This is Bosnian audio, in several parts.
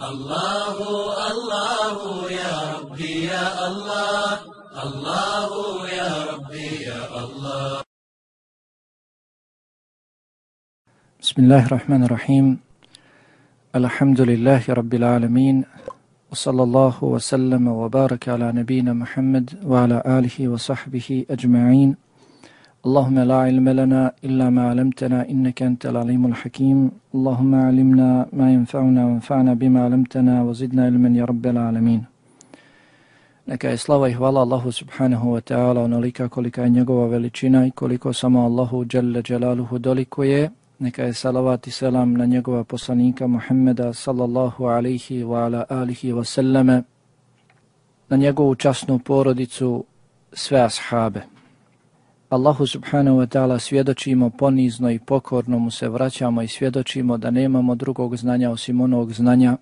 الله الله يا ربي يا الله الله يا ربي يا الله بسم الله الرحمن الرحيم الحمد لله رب العالمين وصلى الله وسلم وبارك على نبينا محمد وعلى آله وصحبه أجمعين اللهم لا علم لنا إلا ما علمتنا إنك أنت العليم الحكيم اللهم علمنا ما ينفعنا وانفعنا بما علمتنا وزدنا علما يا رب العالمين Neka je slava i hvala Allahu subhanahu wa ta'ala onolika kolika je njegova veličina i koliko samo Allahu dželle dželaluhu dolikuje. Neka je salavat i selam na njegova poslanika Muhammeda sallallahu alaihi wa ala alihi wa sallame, na njegovu časnu porodicu, sve ashabe. Allahu subhanahu wa ta'ala svjedočimo ponizno i pokorno mu se vraćamo i svjedočimo da nemamo drugog znanja osim onog znanja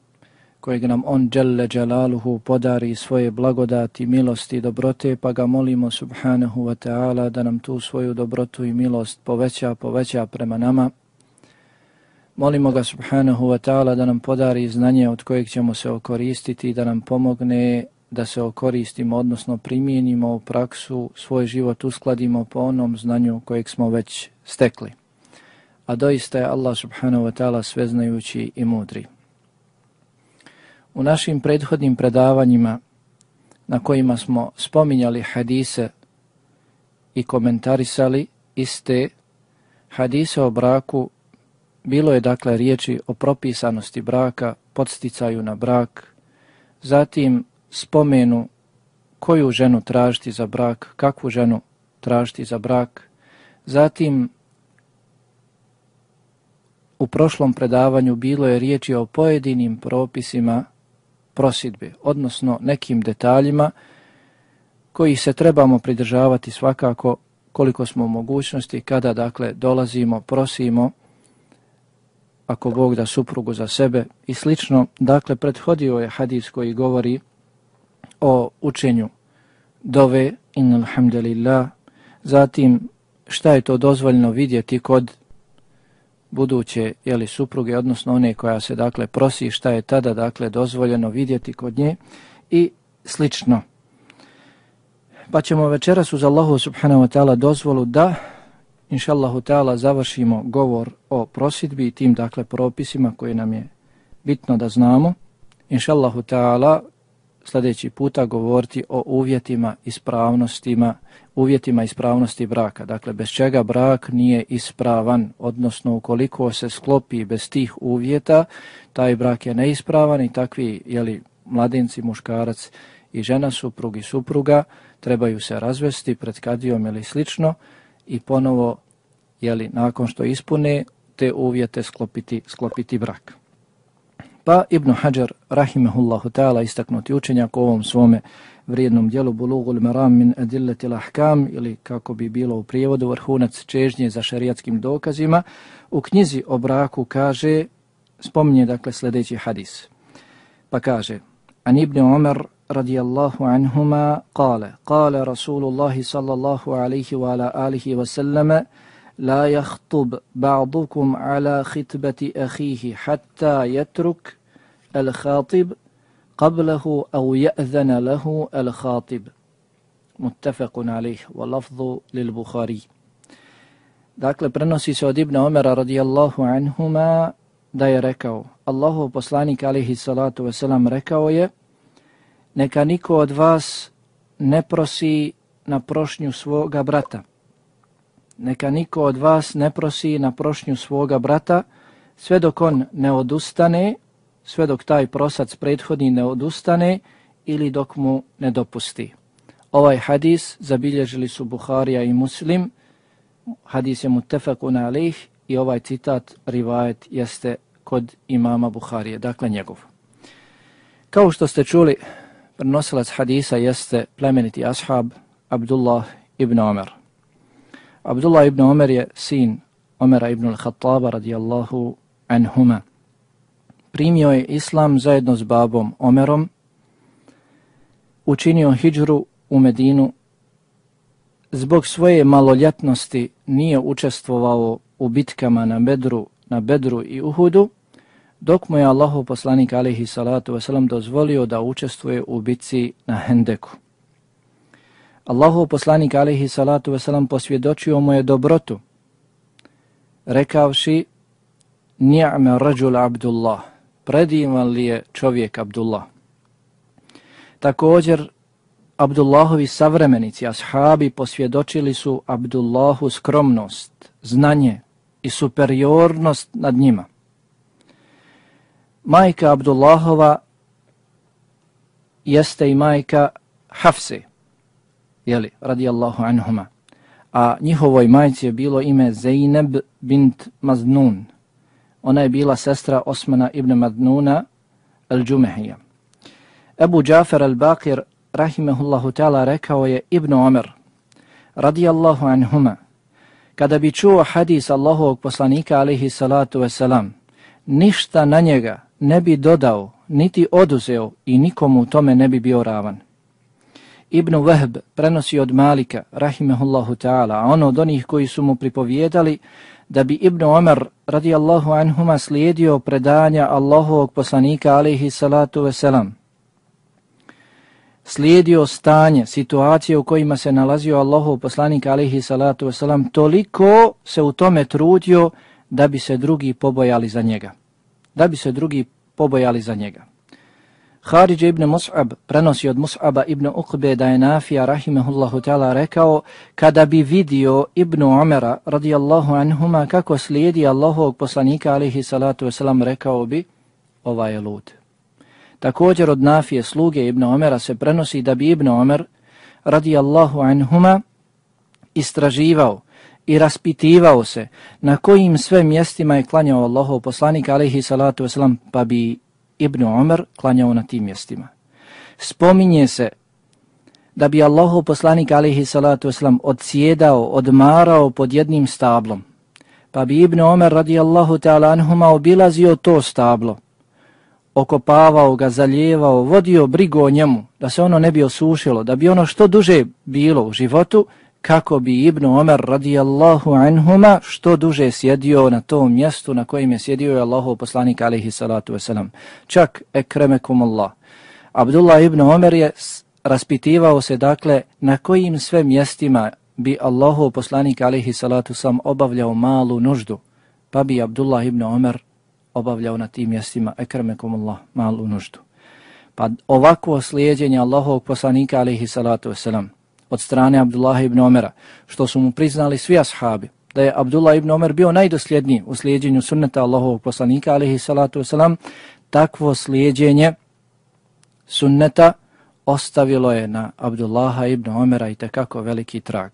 kojeg nam on dželle dželaluhu podari svoje blagodati, milosti i dobrote, pa ga molimo subhanahu wa ta'ala da nam tu svoju dobrotu i milost poveća, poveća prema nama. Molimo ga subhanahu wa ta'ala da nam podari znanje od kojeg ćemo se okoristiti, da nam pomogne da se okoristimo, odnosno primijenimo u praksu, svoj život uskladimo po onom znanju kojeg smo već stekli. A doista je Allah subhanahu wa ta'ala sveznajući i mudri. U našim prethodnim predavanjima na kojima smo spominjali hadise i komentarisali iste hadise o braku, bilo je dakle riječi o propisanosti braka, podsticaju na brak, zatim spomenu koju ženu tražiti za brak, kakvu ženu tražiti za brak. Zatim, u prošlom predavanju bilo je riječi o pojedinim propisima prosidbe, odnosno nekim detaljima koji se trebamo pridržavati svakako koliko smo u mogućnosti kada dakle dolazimo, prosimo, ako Bog da suprugu za sebe i slično. Dakle, prethodio je hadis koji govori o učenju dove in alhamdulillah, zatim šta je to dozvoljno vidjeti kod buduće jeli, supruge, odnosno one koja se dakle prosi šta je tada dakle dozvoljeno vidjeti kod nje i slično. Pa ćemo večeras uz Allahu subhanahu wa ta'ala dozvolu da inšallahu ta'ala završimo govor o prosidbi i tim dakle propisima koje nam je bitno da znamo. Inšallahu ta'ala sljedeći puta govoriti o uvjetima ispravnostima, uvjetima ispravnosti braka. Dakle, bez čega brak nije ispravan, odnosno ukoliko se sklopi bez tih uvjeta, taj brak je neispravan i takvi jeli, mladenci, muškarac i žena, suprug i supruga, trebaju se razvesti pred kadijom ili slično i ponovo, jeli, nakon što ispune, te uvjete sklopiti, sklopiti brak. Pa Ibn Hajar, rahimahullahu ta'ala, istaknuti učenjak u ovom svome vrijednom dijelu Bulugul Maram min Adillati Lahkam, ili kako bi bilo u prijevodu vrhunac čežnje za šariatskim dokazima, u knjizi o braku kaže, spominje dakle sljedeći hadis. Pa kaže, An Ibn Umar radijallahu anhuma kale, kale Rasulullahi sallallahu alaihi wa ala alihi wa sallama, لا يخطب بعضكم على خطبة أخيه حتى يترك الخاطب قبله أو يأذن له الخاطب متفق عليه واللفظ للبخاري Dakle, prenosi se od Ibn Omera radijallahu anhuma da je rekao, Allahu poslanik alihi salatu wasalam rekao je, neka niko od vas ne prosi na prošnju svoga brata. Neka niko od vas ne prosi na prošnju svoga brata, sve dok on ne odustane sve dok taj prosac prethodni ne odustane ili dok mu ne dopusti. Ovaj hadis zabilježili su Buharija i Muslim, hadis je mutefakun alih i ovaj citat, rivajet, jeste kod imama Buharije, dakle njegov. Kao što ste čuli, prenosilac hadisa jeste plemeniti ashab Abdullah ibn Omer. Abdullah ibn Omer je sin Omera ibn al-Khattaba radijallahu anhuma primio je islam zajedno s babom Omerom, učinio hijđru u Medinu, zbog svoje maloljetnosti nije učestvovao u bitkama na Bedru, na Bedru i Uhudu, dok mu je Allahov poslanik alihi salatu wasalam dozvolio da učestvuje u bitci na Hendeku. Allahov poslanik alihi salatu wasalam posvjedočio mu je dobrotu, rekavši Ni'me rađul Abdullah, predivan li je čovjek Abdullah. Također, Abdullahovi savremenici, ashabi, posvjedočili su Abdullahu skromnost, znanje i superiornost nad njima. Majka Abdullahova jeste i majka Hafse, jeli, radijallahu anhuma. A njihovoj majci je bilo ime Zeyneb bint Maznun. Ona je bila sestra Osmana ibn Madnuna al-đumehija. Ebu Džafer al-Bakir, rahimehullahu ta'ala, rekao je Ibn Omer, radijallahu anhuma, kada bi čuo hadis Allahovog poslanika, alihi salatu wasalam, ništa na njega ne bi dodao, niti oduzeo i nikomu tome ne bi bio ravan. Ibn Wahb prenosi od Malika, rahimehullahu ta'ala, a ono od onih koji su mu pripovijedali da bi Ibn Omer radijallahu anhuma slijedio predanja Allahovog poslanika alaihi salatu veselam. Slijedio stanje, situacije u kojima se nalazio Allahov poslanik alaihi salatu veselam, toliko se u tome trudio da bi se drugi pobojali za njega. Da bi se drugi pobojali za njega. Haridž ibn Mus'ab prenosi od Mus'aba ibn Uqbe da je Nafija rahimehullahu ta'ala rekao kada bi vidio ibn Umara radijallahu anhuma kako slijedi Allahovog poslanika alihi salatu wasalam rekao bi ova je lud. Također od Nafije sluge ibn Umara se prenosi da bi ibn Omer radijallahu anhuma istraživao i raspitivao se na kojim sve mjestima je klanjao Allahov poslanik alihi salatu wasalam pa bi Ibn Umar klanjao na tim mjestima. Spominje se da bi Allahov poslanik alihi salatu wasalam odsjedao, odmarao pod jednim stablom, pa bi Ibn Omer radijallahu ta'ala anhuma obilazio to stablo, okopavao ga, zaljevao, vodio brigu o njemu, da se ono ne bi osušilo, da bi ono što duže bilo u životu, kako bi Ibn Omer radijallahu anhuma što duže sjedio na tom mjestu na kojem je sjedio je Allahov poslanik alaihi salatu wasalam. Čak ekremekum Allah. Abdullah ibn Omer je raspitivao se dakle na kojim sve mjestima bi Allahov poslanik alaihi salatu sam obavljao malu nuždu, pa bi Abdullah ibn Omer obavljao na tim mjestima ekremekum Allah malu nuždu. Pa ovako slijedjenje Allahovog poslanika alaihi salatu wasalam od strane Abdullah ibn Omera, što su mu priznali svi ashabi, da je Abdullah ibn Omer bio najdosljedniji u slijedjenju sunneta Allahovog poslanika, alihi salatu wasalam, takvo slijedjenje sunneta ostavilo je na Abdullaha ibn Omera i tekako veliki trag.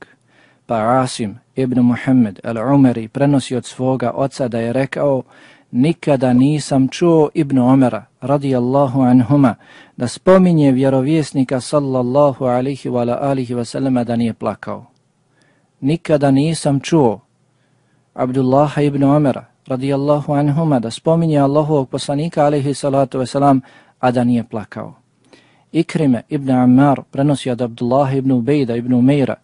Pa Asim ibn Muhammed al-Umeri prenosi od svoga oca da je rekao nikada nisam čuo Ibn Omera radijallahu anhuma da spominje vjerovjesnika sallallahu alihi wa alihi wasallama da nije plakao. Nikada nisam čuo Abdullaha ibn Omera radijallahu anhuma da spominje Allahovog poslanika alihi salatu wasalam a da nije plakao. Ikrime ibn Ammar prenosi od Abdullaha ibn Ubejda ibn Umeira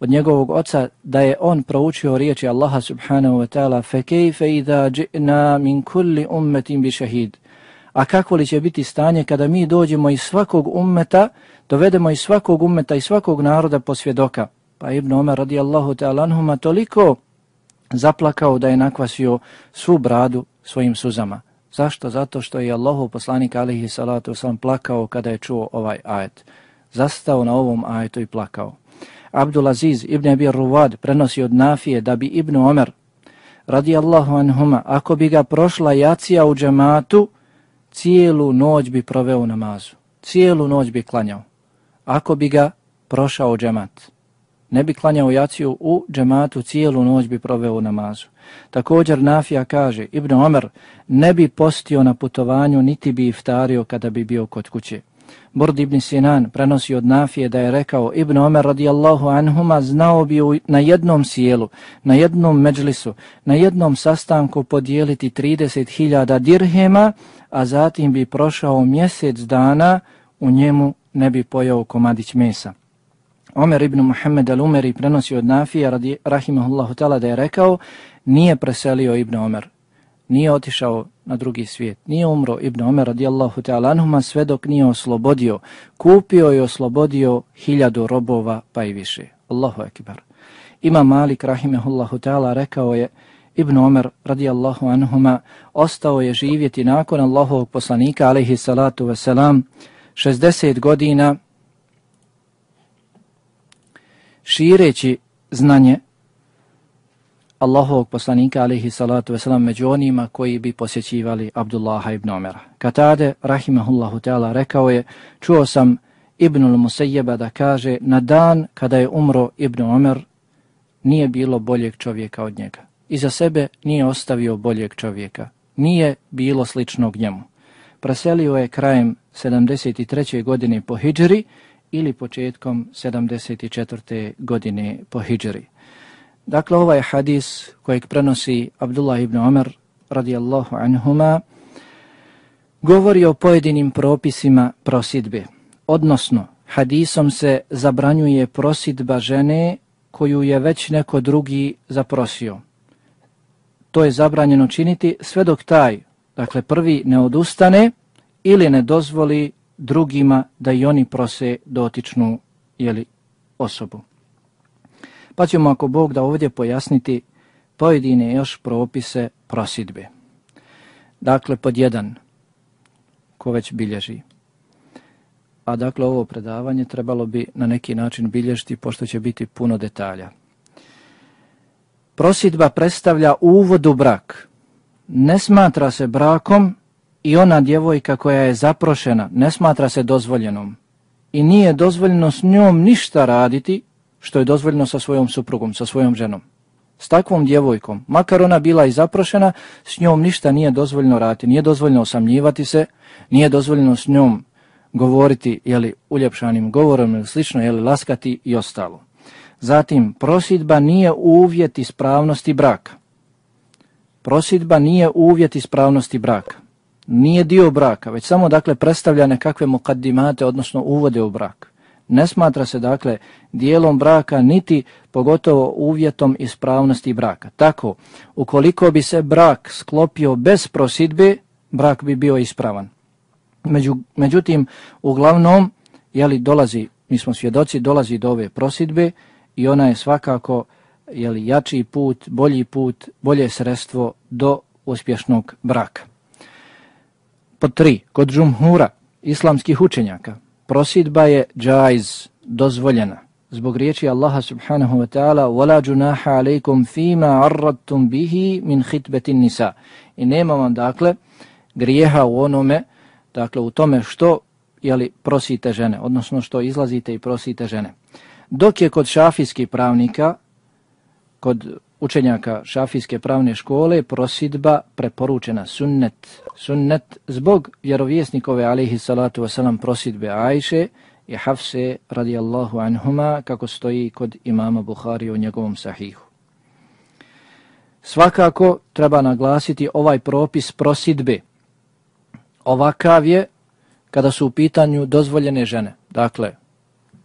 od njegovog oca da je on proučio riječi Allaha subhanahu wa ta'ala فَكَيْفَ إِذَا جِئْنَا مِنْ كُلِّ أُمَّةٍ بِشَهِيدٍ A kako li će biti stanje kada mi dođemo iz svakog ummeta, dovedemo iz svakog ummeta i svakog naroda po svjedoka? Pa Ibn Omar radijallahu ta'ala anhuma toliko zaplakao da je nakvasio svu bradu svojim suzama. Zašto? Zato što je Allahu poslanik alihi salatu sam plakao kada je čuo ovaj ajet. Zastao na ovom ajetu i plakao. Abdulaziz ibn Abi Ruvad prenosi od Nafije da bi Ibn Omer radijallahu anhuma, ako bi ga prošla jacija u džematu, cijelu noć bi proveo namazu. Cijelu noć bi klanjao. Ako bi ga prošao džemat, ne bi klanjao jaciju u džematu, cijelu noć bi proveo namazu. Također Nafija kaže, Ibn Omer ne bi postio na putovanju, niti bi iftario kada bi bio kod kuće. Burd ibn Sinan prenosi od Nafije da je rekao Ibn Omer radijallahu anhuma znao bi na jednom sjelu, na jednom međlisu, na jednom sastanku podijeliti 30.000 dirhema, a zatim bi prošao mjesec dana, u njemu ne bi pojao komadić mesa. Omer ibn Muhammed al-Umeri prenosi od Nafija radi, rahimahullahu tala da je rekao nije preselio Ibn Omer nije otišao na drugi svijet, nije umro Ibn Omer radijallahu ta'ala anhuma sve dok nije oslobodio, kupio i oslobodio hiljadu robova pa i više. Allahu ekbar. Ima Malik rahimehullahu ta'ala rekao je Ibn Omer radijallahu anhuma ostao je živjeti nakon Allahovog poslanika alaihi salatu wasalam 60 godina šireći znanje Allahovog poslanika alaihi salatu wasalam među onima koji bi posjećivali Abdullaha ibn Omera. Katade, rahimahullahu ta'ala, rekao je, čuo sam Ibnul Musejjeba da kaže, na dan kada je umro Ibn Omer, nije bilo boljeg čovjeka od njega. I za sebe nije ostavio boljeg čovjeka. Nije bilo sličnog njemu. Preselio je krajem 73. godine po Hidžri ili početkom 74. godine po Hidžri. Dakle, ovaj hadis kojeg prenosi Abdullah ibn Omer radijallahu anhuma govori o pojedinim propisima prosidbe. Odnosno, hadisom se zabranjuje prosidba žene koju je već neko drugi zaprosio. To je zabranjeno činiti sve dok taj, dakle prvi, ne odustane ili ne dozvoli drugima da i oni prose dotičnu jeli, osobu. Pa ćemo ako Bog da ovdje pojasniti pojedine još propise prosidbe. Dakle, pod jedan, ko već bilježi. A dakle, ovo predavanje trebalo bi na neki način bilježiti, pošto će biti puno detalja. Prosidba predstavlja uvod u brak. Ne smatra se brakom i ona djevojka koja je zaprošena, ne smatra se dozvoljenom. I nije dozvoljeno s njom ništa raditi što je dozvoljeno sa svojom suprugom, sa svojom ženom. S takvom djevojkom, makar ona bila i zaprošena, s njom ništa nije dozvoljeno raditi, nije dozvoljeno osamljivati se, nije dozvoljeno s njom govoriti jeli, uljepšanim govorom ili slično, jeli, laskati i ostalo. Zatim, prosidba nije uvjet ispravnosti braka. Prosidba nije uvjet ispravnosti braka. Nije dio braka, već samo dakle predstavlja nekakve mukaddimate, odnosno uvode u brak ne smatra se dakle dijelom braka niti pogotovo uvjetom ispravnosti braka. Tako, ukoliko bi se brak sklopio bez prosidbe, brak bi bio ispravan. Među, međutim, uglavnom, jeli dolazi, mi smo svjedoci, dolazi do ove prosidbe i ona je svakako jeli, jači put, bolji put, bolje sredstvo do uspješnog braka. Pod tri, kod džumhura islamskih učenjaka, prosidba je džajz, dozvoljena. Zbog riječi Allaha subhanahu wa ta'ala وَلَا جُنَاحَ عَلَيْكُمْ فِيمَا عَرَّدْتُمْ بِهِ مِنْ خِتْبَةِ النِّسَا I nema vam, dakle, grijeha u onome, dakle, u tome što jeli, prosite žene, odnosno što izlazite i prosite žene. Dok je kod šafijskih pravnika, kod učenjaka šafijske pravne škole prosidba preporučena sunnet. Sunnet zbog vjerovjesnikove alihi salatu wasalam prosidbe Ajše i Hafse radijallahu anhuma kako stoji kod imama Buhari u njegovom sahihu. Svakako treba naglasiti ovaj propis prosidbe. Ovakav je kada su u pitanju dozvoljene žene. Dakle,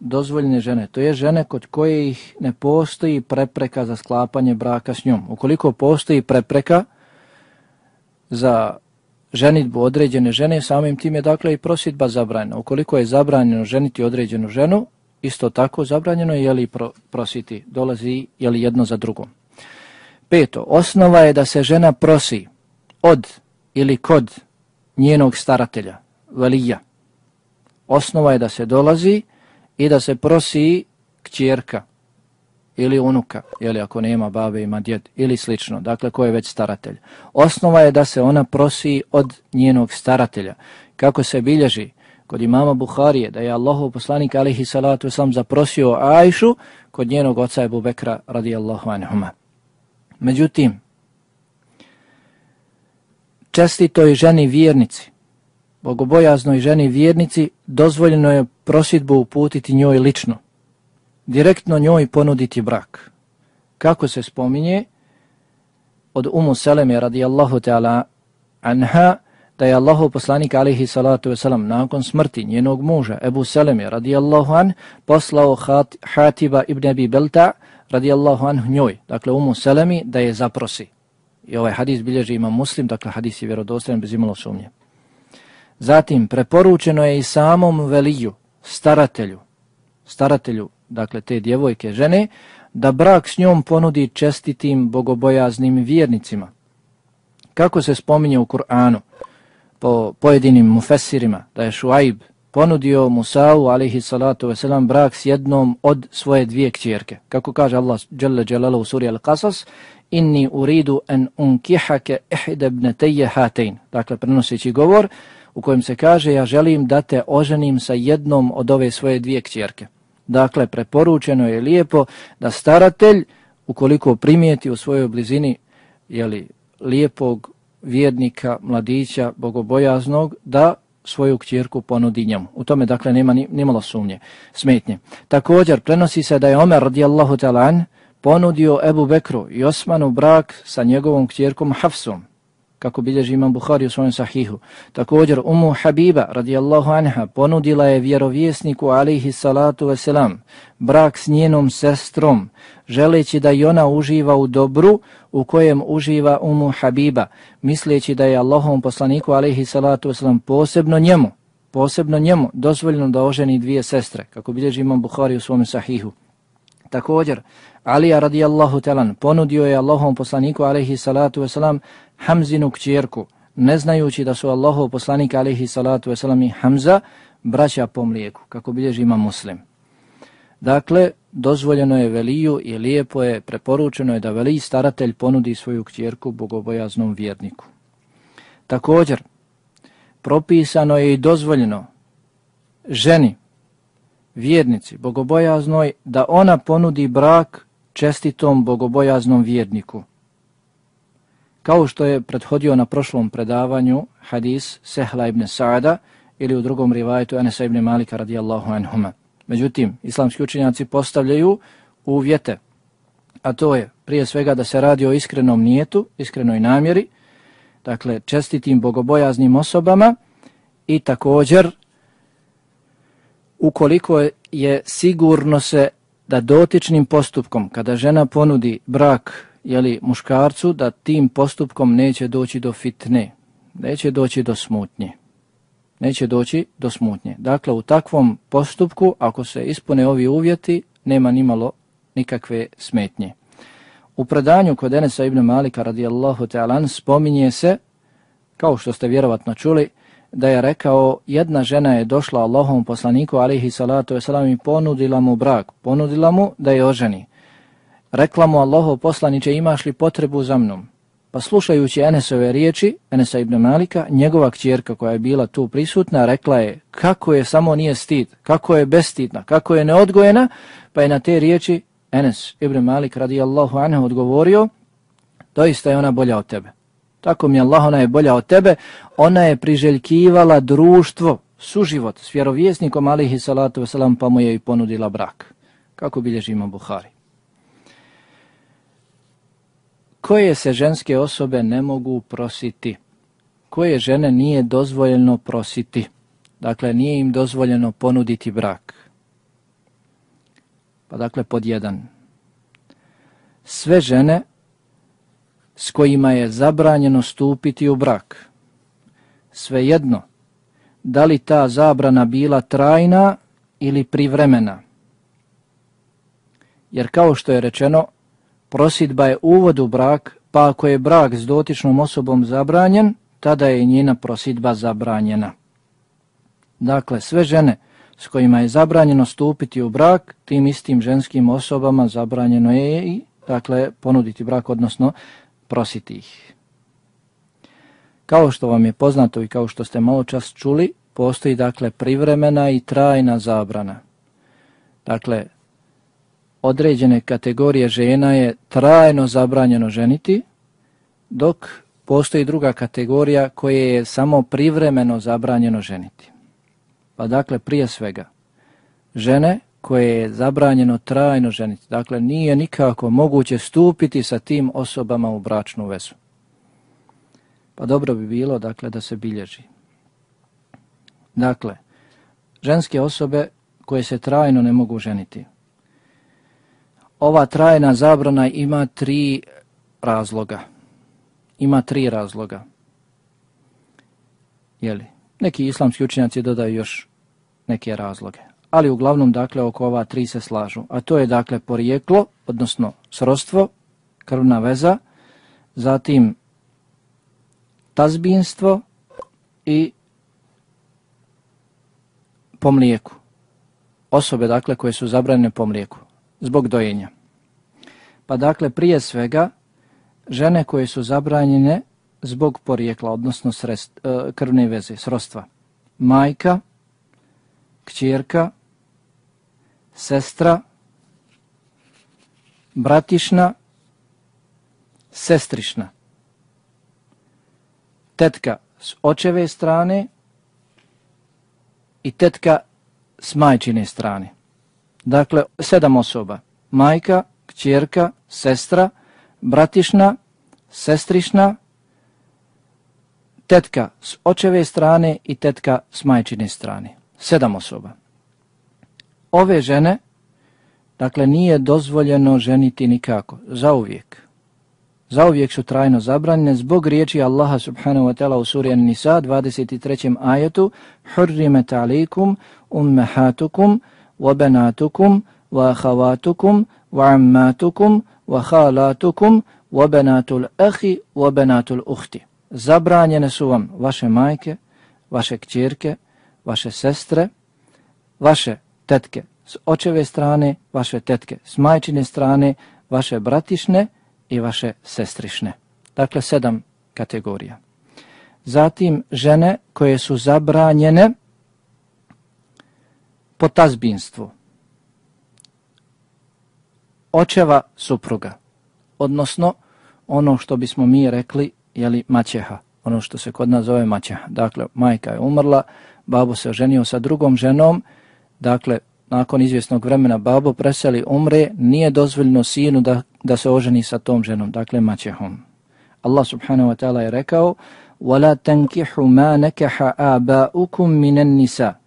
dozvoljene žene, to je žene kod koje ih ne postoji prepreka za sklapanje braka s njom. Ukoliko postoji prepreka za ženitbu određene žene, samim tim je dakle i prositba zabranjena. Ukoliko je zabranjeno ženiti određenu ženu, isto tako zabranjeno je li pro, prositi, dolazi je li jedno za drugom. Peto, osnova je da se žena prosi od ili kod njenog staratelja, valija. Osnova je da se dolazi i da se prosi kćerka ili unuka, ili ako nema babe ima djed ili slično, dakle ko je već staratelj. Osnova je da se ona prosi od njenog staratelja. Kako se bilježi kod imama Buharije da je Allahov poslanik alihi salatu sam zaprosio Ajšu kod njenog oca Ebu Bekra radijallahu anhuma. Međutim, čestitoj ženi vjernici, bogobojaznoj ženi vjernici, dozvoljeno je prositbu uputiti njoj lično, direktno njoj ponuditi brak. Kako se spominje, od Umu Seleme radijallahu ta'ala anha, da je Allahu poslanik alihi salatu wasalam nakon smrti njenog muža Ebu Seleme radijallahu an poslao Hatiba ibn Abi Belta radijallahu an njoj, dakle Umu Selemi, da je zaprosi. I ovaj hadis bilježi ima muslim, dakle hadis je vjerodostojan bez imalo sumnje. Zatim, preporučeno je i samom veliju, staratelju, staratelju, dakle te djevojke žene, da brak s njom ponudi čestitim bogobojaznim vjernicima. Kako se spominje u Kur'anu, po pojedinim mufesirima, da je Šuaib ponudio Musa'u, alihi salatu veselam, brak s jednom od svoje dvije kćerke. Kako kaže Allah, Jalla Jalala u suri Al-Qasas, inni uridu en unkihake ihdebneteje hatein. Dakle, prenoseći govor u kojem se kaže, ja želim da te oženim sa jednom od ove svoje dvije kćerke. Dakle, preporučeno je lijepo da staratelj, ukoliko primijeti u svojoj blizini jeli, lijepog vjernika, mladića, bogobojaznog, da svoju kćerku ponudi njemu. U tome, dakle, nema ni, nimalo sumnje, smetnje. Također, prenosi se da je Omer radijallahu talan ponudio Ebu Bekru i Osmanu brak sa njegovom kćerkom Hafsom, kako bilježi imam Buhari u svojem sahihu. Također, Umu Habiba, radijallahu anha, ponudila je vjerovjesniku, alihi salatu veselam, brak s njenom sestrom, želeći da i ona uživa u dobru u kojem uživa Umu Habiba, misleći da je Allahom poslaniku, alihi salatu veselam, posebno njemu, posebno njemu, dozvoljeno da oženi dvije sestre, kako bilježi imam Buhari u svom sahihu. Također, Alija radijallahu talan ponudio je Allahom poslaniku alaihi salatu wasalam Hamzinu kćerku, ne znajući da su Allahov poslanik alihi salatu wasalam i Hamza braća po mlijeku, kako bilježi ima muslim. Dakle, dozvoljeno je veliju i lijepo je, preporučeno je da veliji staratelj ponudi svoju kćerku bogobojaznom vjerniku. Također, propisano je i dozvoljeno ženi, vjernici, bogobojaznoj, da ona ponudi brak čestitom bogobojaznom vjerniku. Kao što je prethodio na prošlom predavanju hadis Sehla ibn Sa'ada ili u drugom rivajtu Anasa ibn Malika radijallahu anhuma. Međutim, islamski učenjaci postavljaju uvjete, a to je prije svega da se radi o iskrenom nijetu, iskrenoj namjeri, dakle čestitim bogobojaznim osobama i također ukoliko je sigurno se da dotičnim postupkom, kada žena ponudi brak jeli, muškarcu, da tim postupkom neće doći do fitne, neće doći do smutnje. Neće doći do smutnje. Dakle, u takvom postupku, ako se ispune ovi uvjeti, nema nimalo nikakve smetnje. U predanju kod Enesa ibn Malika radijallahu ta'alan spominje se, kao što ste vjerovatno čuli, da je rekao jedna žena je došla Allahom poslaniku alihi salatu wasalam i ponudila mu brak, ponudila mu da je oženi. Rekla mu Allahov poslaniće imaš li potrebu za mnom? Pa slušajući Enesove riječi, Enesa ibn Malika, njegova kćerka koja je bila tu prisutna, rekla je kako je samo nije stid, kako je bestidna, kako je neodgojena, pa je na te riječi Enes ibn Malik radijallahu anhu odgovorio, doista je ona bolja od tebe. Tako mi Allah, ona je bolja od tebe. Ona je priželjkivala društvo, suživot s vjerovjesnikom alihi salatu wasalam, pa mu je i ponudila brak. Kako bilježimo Buhari? Koje se ženske osobe ne mogu prositi? Koje žene nije dozvoljeno prositi? Dakle, nije im dozvoljeno ponuditi brak. Pa dakle, pod jedan. Sve žene s kojima je zabranjeno stupiti u brak. Svejedno, da li ta zabrana bila trajna ili privremena. Jer kao što je rečeno, prosidba je uvod u brak, pa ako je brak s dotičnom osobom zabranjen, tada je njena prosidba zabranjena. Dakle, sve žene s kojima je zabranjeno stupiti u brak, tim istim ženskim osobama zabranjeno je i dakle, ponuditi brak, odnosno prositi ih. Kao što vam je poznato i kao što ste malo čas čuli, postoji dakle privremena i trajna zabrana. Dakle, određene kategorije žena je trajno zabranjeno ženiti, dok postoji druga kategorija koje je samo privremeno zabranjeno ženiti. Pa dakle, prije svega, žene koje je zabranjeno trajno ženiti. Dakle, nije nikako moguće stupiti sa tim osobama u bračnu vezu. Pa dobro bi bilo, dakle, da se bilježi. Dakle, ženske osobe koje se trajno ne mogu ženiti. Ova trajna zabrana ima tri razloga. ima tri razloga. Jeli? Neki islamski učenjaci dodaju još neke razloge. Ali uglavnom, dakle, oko ova tri se slažu. A to je, dakle, porijeklo, odnosno srodstvo, krvna veza, zatim tazbinstvo i po mlijeku. Osobe, dakle, koje su zabranjene po mlijeku, zbog dojenja. Pa, dakle, prije svega, žene koje su zabranjene zbog porijekla, odnosno srest, e, krvne veze, srostva. Majka, kćerka, sestra, bratišna, sestrišna. Tetka s očeve strane i tetka s majčine strane. Dakle, sedam osoba. Majka, kćerka, sestra, bratišna, sestrišna, tetka s očeve strane i tetka s majčine strane. Sedam osoba. Ove žene, dakle, nije dozvoljeno ženiti nikako, zauvijek. Zauvijek su trajno zabranjene zbog riječi Allaha subhanahu wa ta'ala u suri An-Nisa 23. ajetu Hurrimet alikum ummehatukum وبناتكم وأخواتكم وعماتكم وخالاتكم وبنات الأخ وبنات الأخت zabranjene su vam vaše majke, vaše kćerke, vaše sestre, vaše tetke s očeve strane, vaše tetke s majčine strane, vaše bratišne i vaše sestrišne. Dakle, sedam kategorija. Zatim, žene koje su zabranjene po tazbinstvu. Očeva supruga, odnosno ono što bismo mi rekli jeli, maćeha, ono što se kod nas zove maćeha. Dakle, majka je umrla, babo se oženio sa drugom ženom, dakle, nakon izvjesnog vremena babo preseli, umre, nije dozvoljno sinu da, da se oženi sa tom ženom, dakle, maćehom. Allah subhanahu wa ta'ala je rekao, وَلَا تَنْكِحُ مَا نَكَحَ آبَاؤُكُمْ مِنَ النِّسَا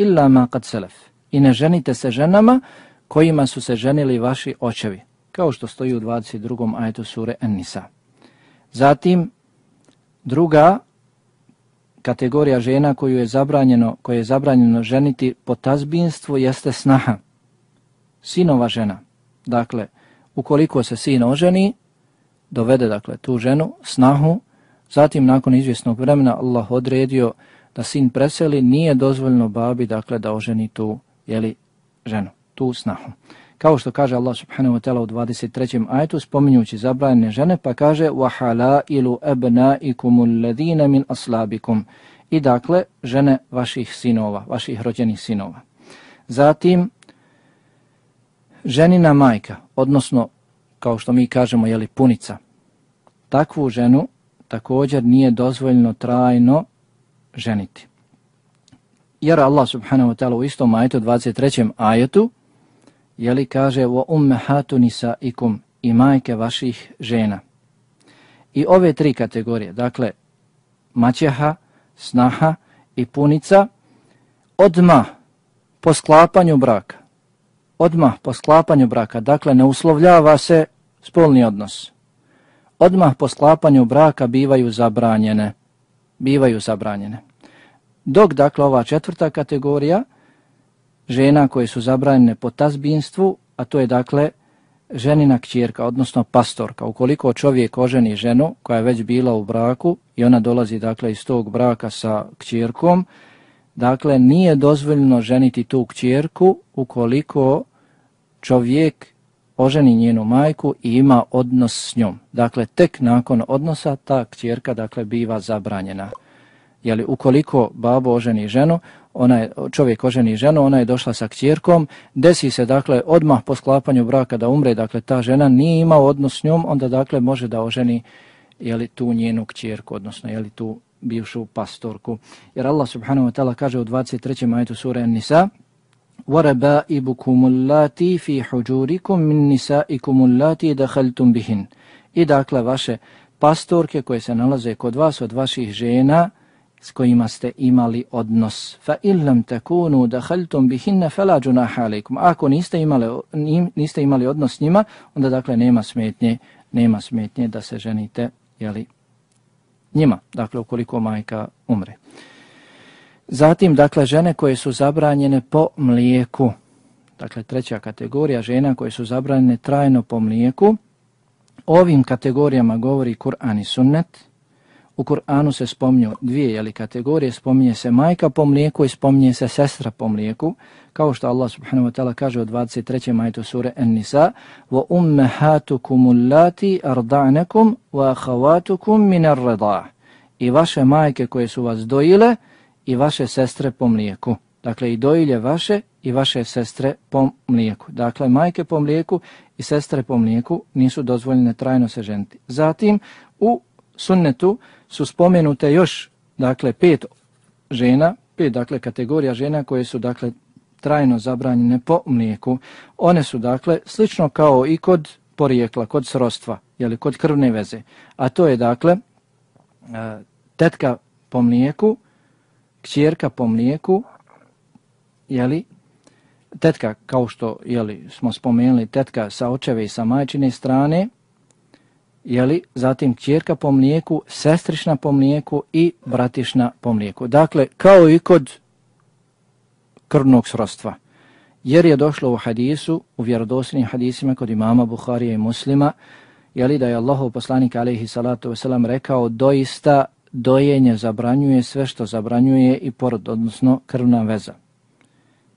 illa ma kad salaf. I ne ženite se ženama kojima su se ženili vaši očevi, kao što stoji u 22. ajetu sure An-Nisa. Zatim druga kategorija žena koju je zabranjeno, koje je zabranjeno ženiti po tazbinstvu jeste snaha. Sinova žena. Dakle, ukoliko se sin oženi, dovede dakle tu ženu, snahu, zatim nakon izvjesnog vremena Allah odredio da sin preseli, nije dozvoljno babi dakle da oženi tu jeli, ženu, tu snahu. Kao što kaže Allah subhanahu wa ta'ala u 23. ajetu, spominjući zabranjene žene, pa kaže وَحَلَائِلُ أَبْنَائِكُمُ الَّذِينَ مِنْ أَصْلَابِكُمْ I dakle, žene vaših sinova, vaših rođenih sinova. Zatim, ženina majka, odnosno, kao što mi kažemo, jeli punica, takvu ženu također nije dozvoljno trajno ženiti. Jer Allah subhanahu wa ta'ala u istom ajetu, 23. ajetu, jeli kaže وَأُمَّهَاتُ ummehatu nisaikum i majke vaših žena. I ove tri kategorije, dakle maćeha, snaha i punica, odma po sklapanju braka, odma po sklapanju braka, dakle ne uslovljava se spolni odnos, odmah po sklapanju braka bivaju zabranjene, bivaju zabranjene. Dok, dakle, ova četvrta kategorija, žena koje su zabranjene po tazbinstvu, a to je dakle ženina kćerka, odnosno pastorka. Ukoliko čovjek oženi ženu koja je već bila u braku i ona dolazi dakle iz tog braka sa kćerkom, dakle nije dozvoljeno ženiti tu kćerku ukoliko čovjek oženi njenu majku i ima odnos s njom. Dakle, tek nakon odnosa ta kćerka dakle biva zabranjena. Jeli, ukoliko babo oženi ženu, ona je, čovjek oženi ženu, ona je došla sa kćerkom, desi se dakle odmah po sklapanju braka da umre, dakle ta žena nije imao odnos s njom, onda dakle može da oženi jeli, tu njenu kćerku, odnosno jeli, tu bivšu pastorku. Jer Allah subhanahu wa ta'ala kaže u 23. majetu sura An-Nisa وَرَبَائِبُكُمُ اللَّاتِ فِي حُجُورِكُمْ مِنْ نِسَائِكُمُ اللَّاتِ دَخَلْتُمْ بِهِنْ I dakle vaše pastorke koje se nalaze kod vas od vaših žena, s kojima ste imali odnos. Fa illam takunu dakhaltum bihinna fala junaha alaykum. Ako niste imali niste imali odnos s njima, onda dakle nema smetnje, nema smetnje da se ženite je li njima, dakle ukoliko majka umre. Zatim, dakle, žene koje su zabranjene po mlijeku, dakle treća kategorija žena koje su zabranjene trajno po mlijeku, ovim kategorijama govori Kur'an i sunnet, U Kur'anu se spominju dvije jeli, kategorije, spominje se majka po mlijeku i spominje se sestra po mlijeku, kao što Allah subhanahu wa ta'ala kaže u 23. majtu sure An-Nisa wa ummahatukum allati وَأَخَوَاتُكُمْ wa akhawatukum min ar-ridah i vaše majke koje su vas dojile i vaše sestre po mlijeku. Dakle, i dojilje vaše i vaše sestre po mlijeku. Dakle, majke po mlijeku i sestre po mlijeku nisu dozvoljene trajno se ženiti. Zatim, u sunnetu su spomenute još dakle pet žena, pet dakle kategorija žena koje su dakle trajno zabranjene po mlijeku. One su dakle slično kao i kod porijekla, kod srostva, jeli kod krvne veze. A to je dakle e, tetka po mlijeku, kćerka po mlijeku, jeli tetka kao što jeli smo spomenuli tetka sa očeve i sa majčine strane, jeli, zatim kćerka po mlijeku, sestrišna po mlijeku i bratišna po mlijeku. Dakle, kao i kod krvnog srostva. Jer je došlo u hadisu, u vjerodosnim hadisima kod imama Buharija i muslima, jeli da je Allahov poslanik alaihi salatu wasalam rekao doista dojenje zabranjuje sve što zabranjuje i porod, odnosno krvna veza.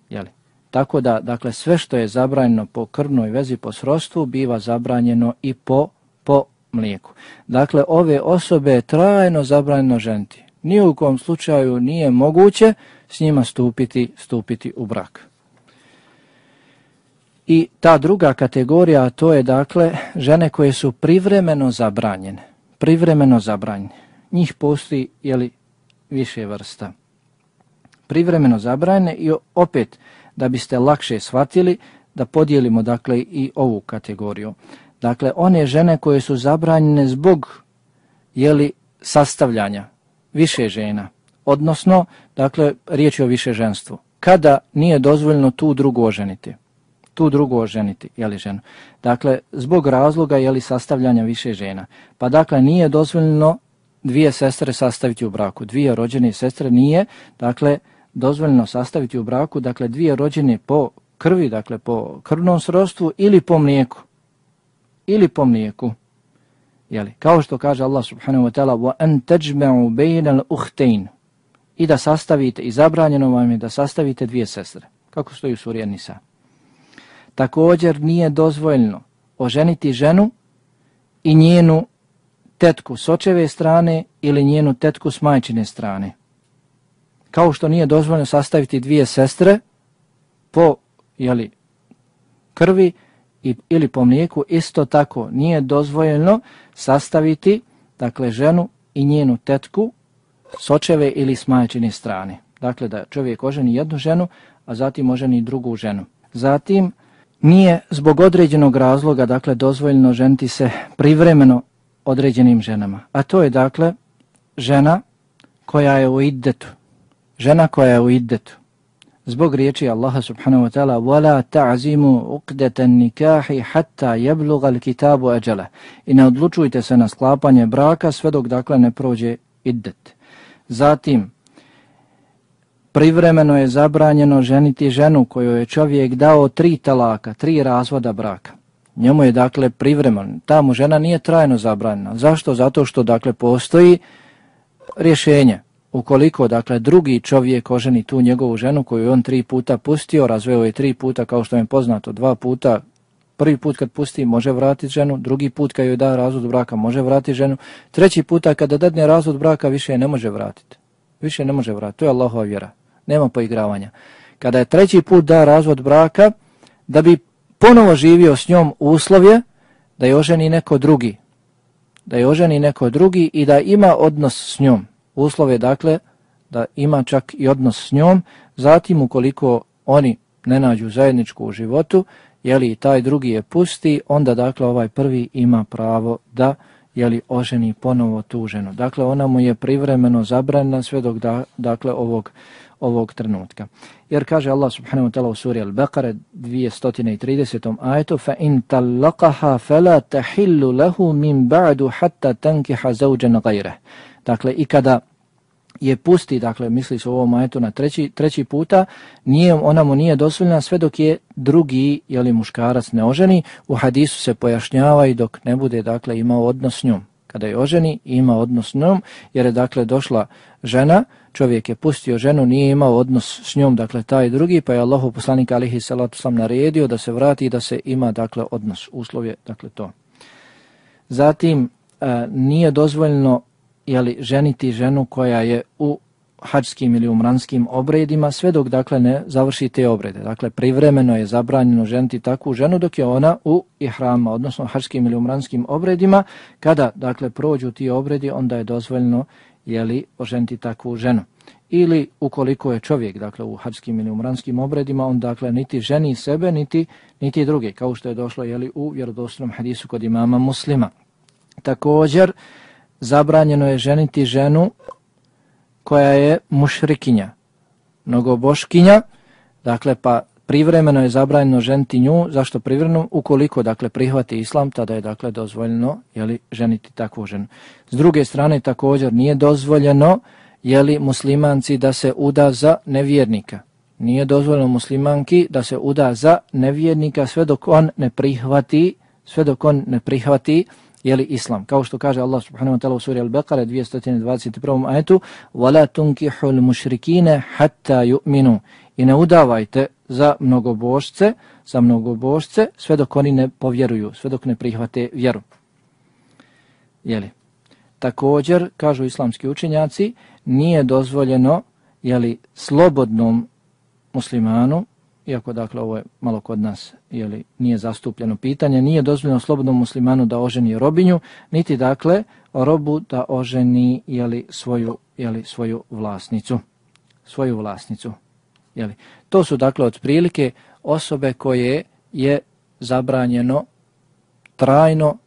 Jeli? Tako da, dakle, sve što je zabranjeno po krvnoj vezi, po srostvu, biva zabranjeno i po, po mlijeku. Dakle, ove osobe je trajno zabranjeno ženiti. Ni u kom slučaju nije moguće s njima stupiti, stupiti u brak. I ta druga kategorija, to je dakle žene koje su privremeno zabranjene. Privremeno zabranjene. Njih postoji jeli, više vrsta. Privremeno zabranjene i opet da biste lakše shvatili da podijelimo dakle i ovu kategoriju. Dakle, one žene koje su zabranjene zbog jeli, sastavljanja više žena, odnosno, dakle, riječ je o više ženstvu. Kada nije dozvoljeno tu drugu oženiti, tu drugu oženiti, jeli ženu. Dakle, zbog razloga jeli sastavljanja više žena. Pa dakle, nije dozvoljeno dvije sestre sastaviti u braku. Dvije rođene sestre nije, dakle, dozvoljeno sastaviti u braku, dakle, dvije rođene po krvi, dakle, po krvnom srodstvu ili po mlijeku ili po mlijeku. Jeli? Kao što kaže Allah subhanahu wa ta'ala وَأَنْ تَجْمَعُوا بَيْنَ الْأُخْتَيْنِ I da sastavite, i zabranjeno vam je da sastavite dvije sestre. Kako stoji u suri Nisa. Također nije dozvoljno oženiti ženu i njenu tetku s očeve strane ili njenu tetku s majčine strane. Kao što nije dozvoljno sastaviti dvije sestre po jeli, krvi, i, ili po mlijeku, isto tako nije dozvoljeno sastaviti dakle ženu i njenu tetku s očeve ili s majčine strane. Dakle, da čovjek oženi jednu ženu, a zatim oženi drugu ženu. Zatim, nije zbog određenog razloga, dakle, dozvoljeno ženiti se privremeno određenim ženama. A to je, dakle, žena koja je u iddetu. Žena koja je u iddetu zbog riječi Allaha subhanahu wa ta'ala وَلَا تَعْزِمُوا اُقْدَةَ النِّكَاحِ حَتَّى يَبْلُغَ الْكِتَابُ أَجَلَ I ne odlučujte se na sklapanje braka sve dok dakle ne prođe iddet. Zatim, privremeno je zabranjeno ženiti ženu koju je čovjek dao tri talaka, tri razvoda braka. Njemu je dakle privremen. Ta mu žena nije trajno zabranjena. Zašto? Zato što dakle postoji rješenje ukoliko dakle drugi čovjek oženi tu njegovu ženu koju on tri puta pustio, razveo je tri puta kao što je poznato, dva puta, prvi put kad pusti može vratiti ženu, drugi put kad joj da razvod braka može vratiti ženu, treći puta kada dadne razvod braka više ne može vratiti. Više ne može vratiti, to je Allahova vjera, nema poigravanja. Kada je treći put da razvod braka, da bi ponovo živio s njom uslovje da je oženi neko drugi, da je oženi neko drugi i da ima odnos s njom, uslove dakle da ima čak i odnos s njom, zatim ukoliko oni ne nađu zajedničku u životu, jeli taj drugi je pusti, onda dakle ovaj prvi ima pravo da jeli oženi ponovo tu ženu. Dakle ona mu je privremeno zabranjena sve dok da, dakle ovog ovog trenutka. Jer kaže Allah subhanahu wa ta'ala u suri Al-Baqara 230. ajetu fa in فَلَا fala tahillu lahu min ba'du hatta tankiha zawjan dakle i kada je pusti, dakle misli se u ovom ajetu na treći, treći puta, nije, ona mu nije dozvoljena sve dok je drugi jeli, muškarac ne oženi, u hadisu se pojašnjava i dok ne bude dakle imao odnos s njom. Kada je oženi ima odnos s njom, jer je dakle došla žena, čovjek je pustio ženu, nije imao odnos s njom, dakle taj drugi, pa je Allahu poslanik alihi salatu sam naredio da se vrati i da se ima dakle odnos, uslovje, dakle to. Zatim, e, nije dozvoljno jeli, ženiti ženu koja je u hađskim ili umranskim obredima, sve dok dakle ne završi te obrede. Dakle, privremeno je zabranjeno ženiti takvu ženu dok je ona u ihrama, odnosno hađskim ili umranskim obredima. Kada dakle prođu ti obredi, onda je dozvoljeno jeli, oženiti takvu ženu. Ili ukoliko je čovjek dakle u hađskim ili umranskim obredima, on dakle niti ženi sebe, niti, niti druge, kao što je došlo jeli, u vjerodostojnom hadisu kod imama muslima. Također, zabranjeno je ženiti ženu koja je mušrikinja, mnogoboškinja, dakle pa privremeno je zabranjeno ženiti nju, zašto privremeno? Ukoliko dakle prihvati islam, tada je dakle dozvoljeno jeli, ženiti takvu ženu. S druge strane također nije dozvoljeno jeli muslimanci da se uda za nevjernika. Nije dozvoljeno muslimanki da se uda za nevjernika sve dok on ne prihvati, sve dok on ne prihvati jeli islam. Kao što kaže Allah subhanahu wa ta'ala u suri Al-Baqara 221. ajetu وَلَا تُنْكِحُ الْمُشْرِكِينَ حَتَّى يُؤْمِنُوا I ne udavajte za mnogobožce, za mnogobožce sve dok oni ne povjeruju, sve dok ne prihvate vjeru. Jeli. Također, kažu islamski učenjaci, nije dozvoljeno jeli, slobodnom muslimanu iako dakle ovo je malo kod nas jeli, nije zastupljeno pitanje, nije dozvoljeno slobodnom muslimanu da oženi robinju, niti dakle robu da oženi jeli, svoju, jeli, svoju vlasnicu. Svoju vlasnicu. Jeli. To su dakle otprilike osobe koje je zabranjeno trajno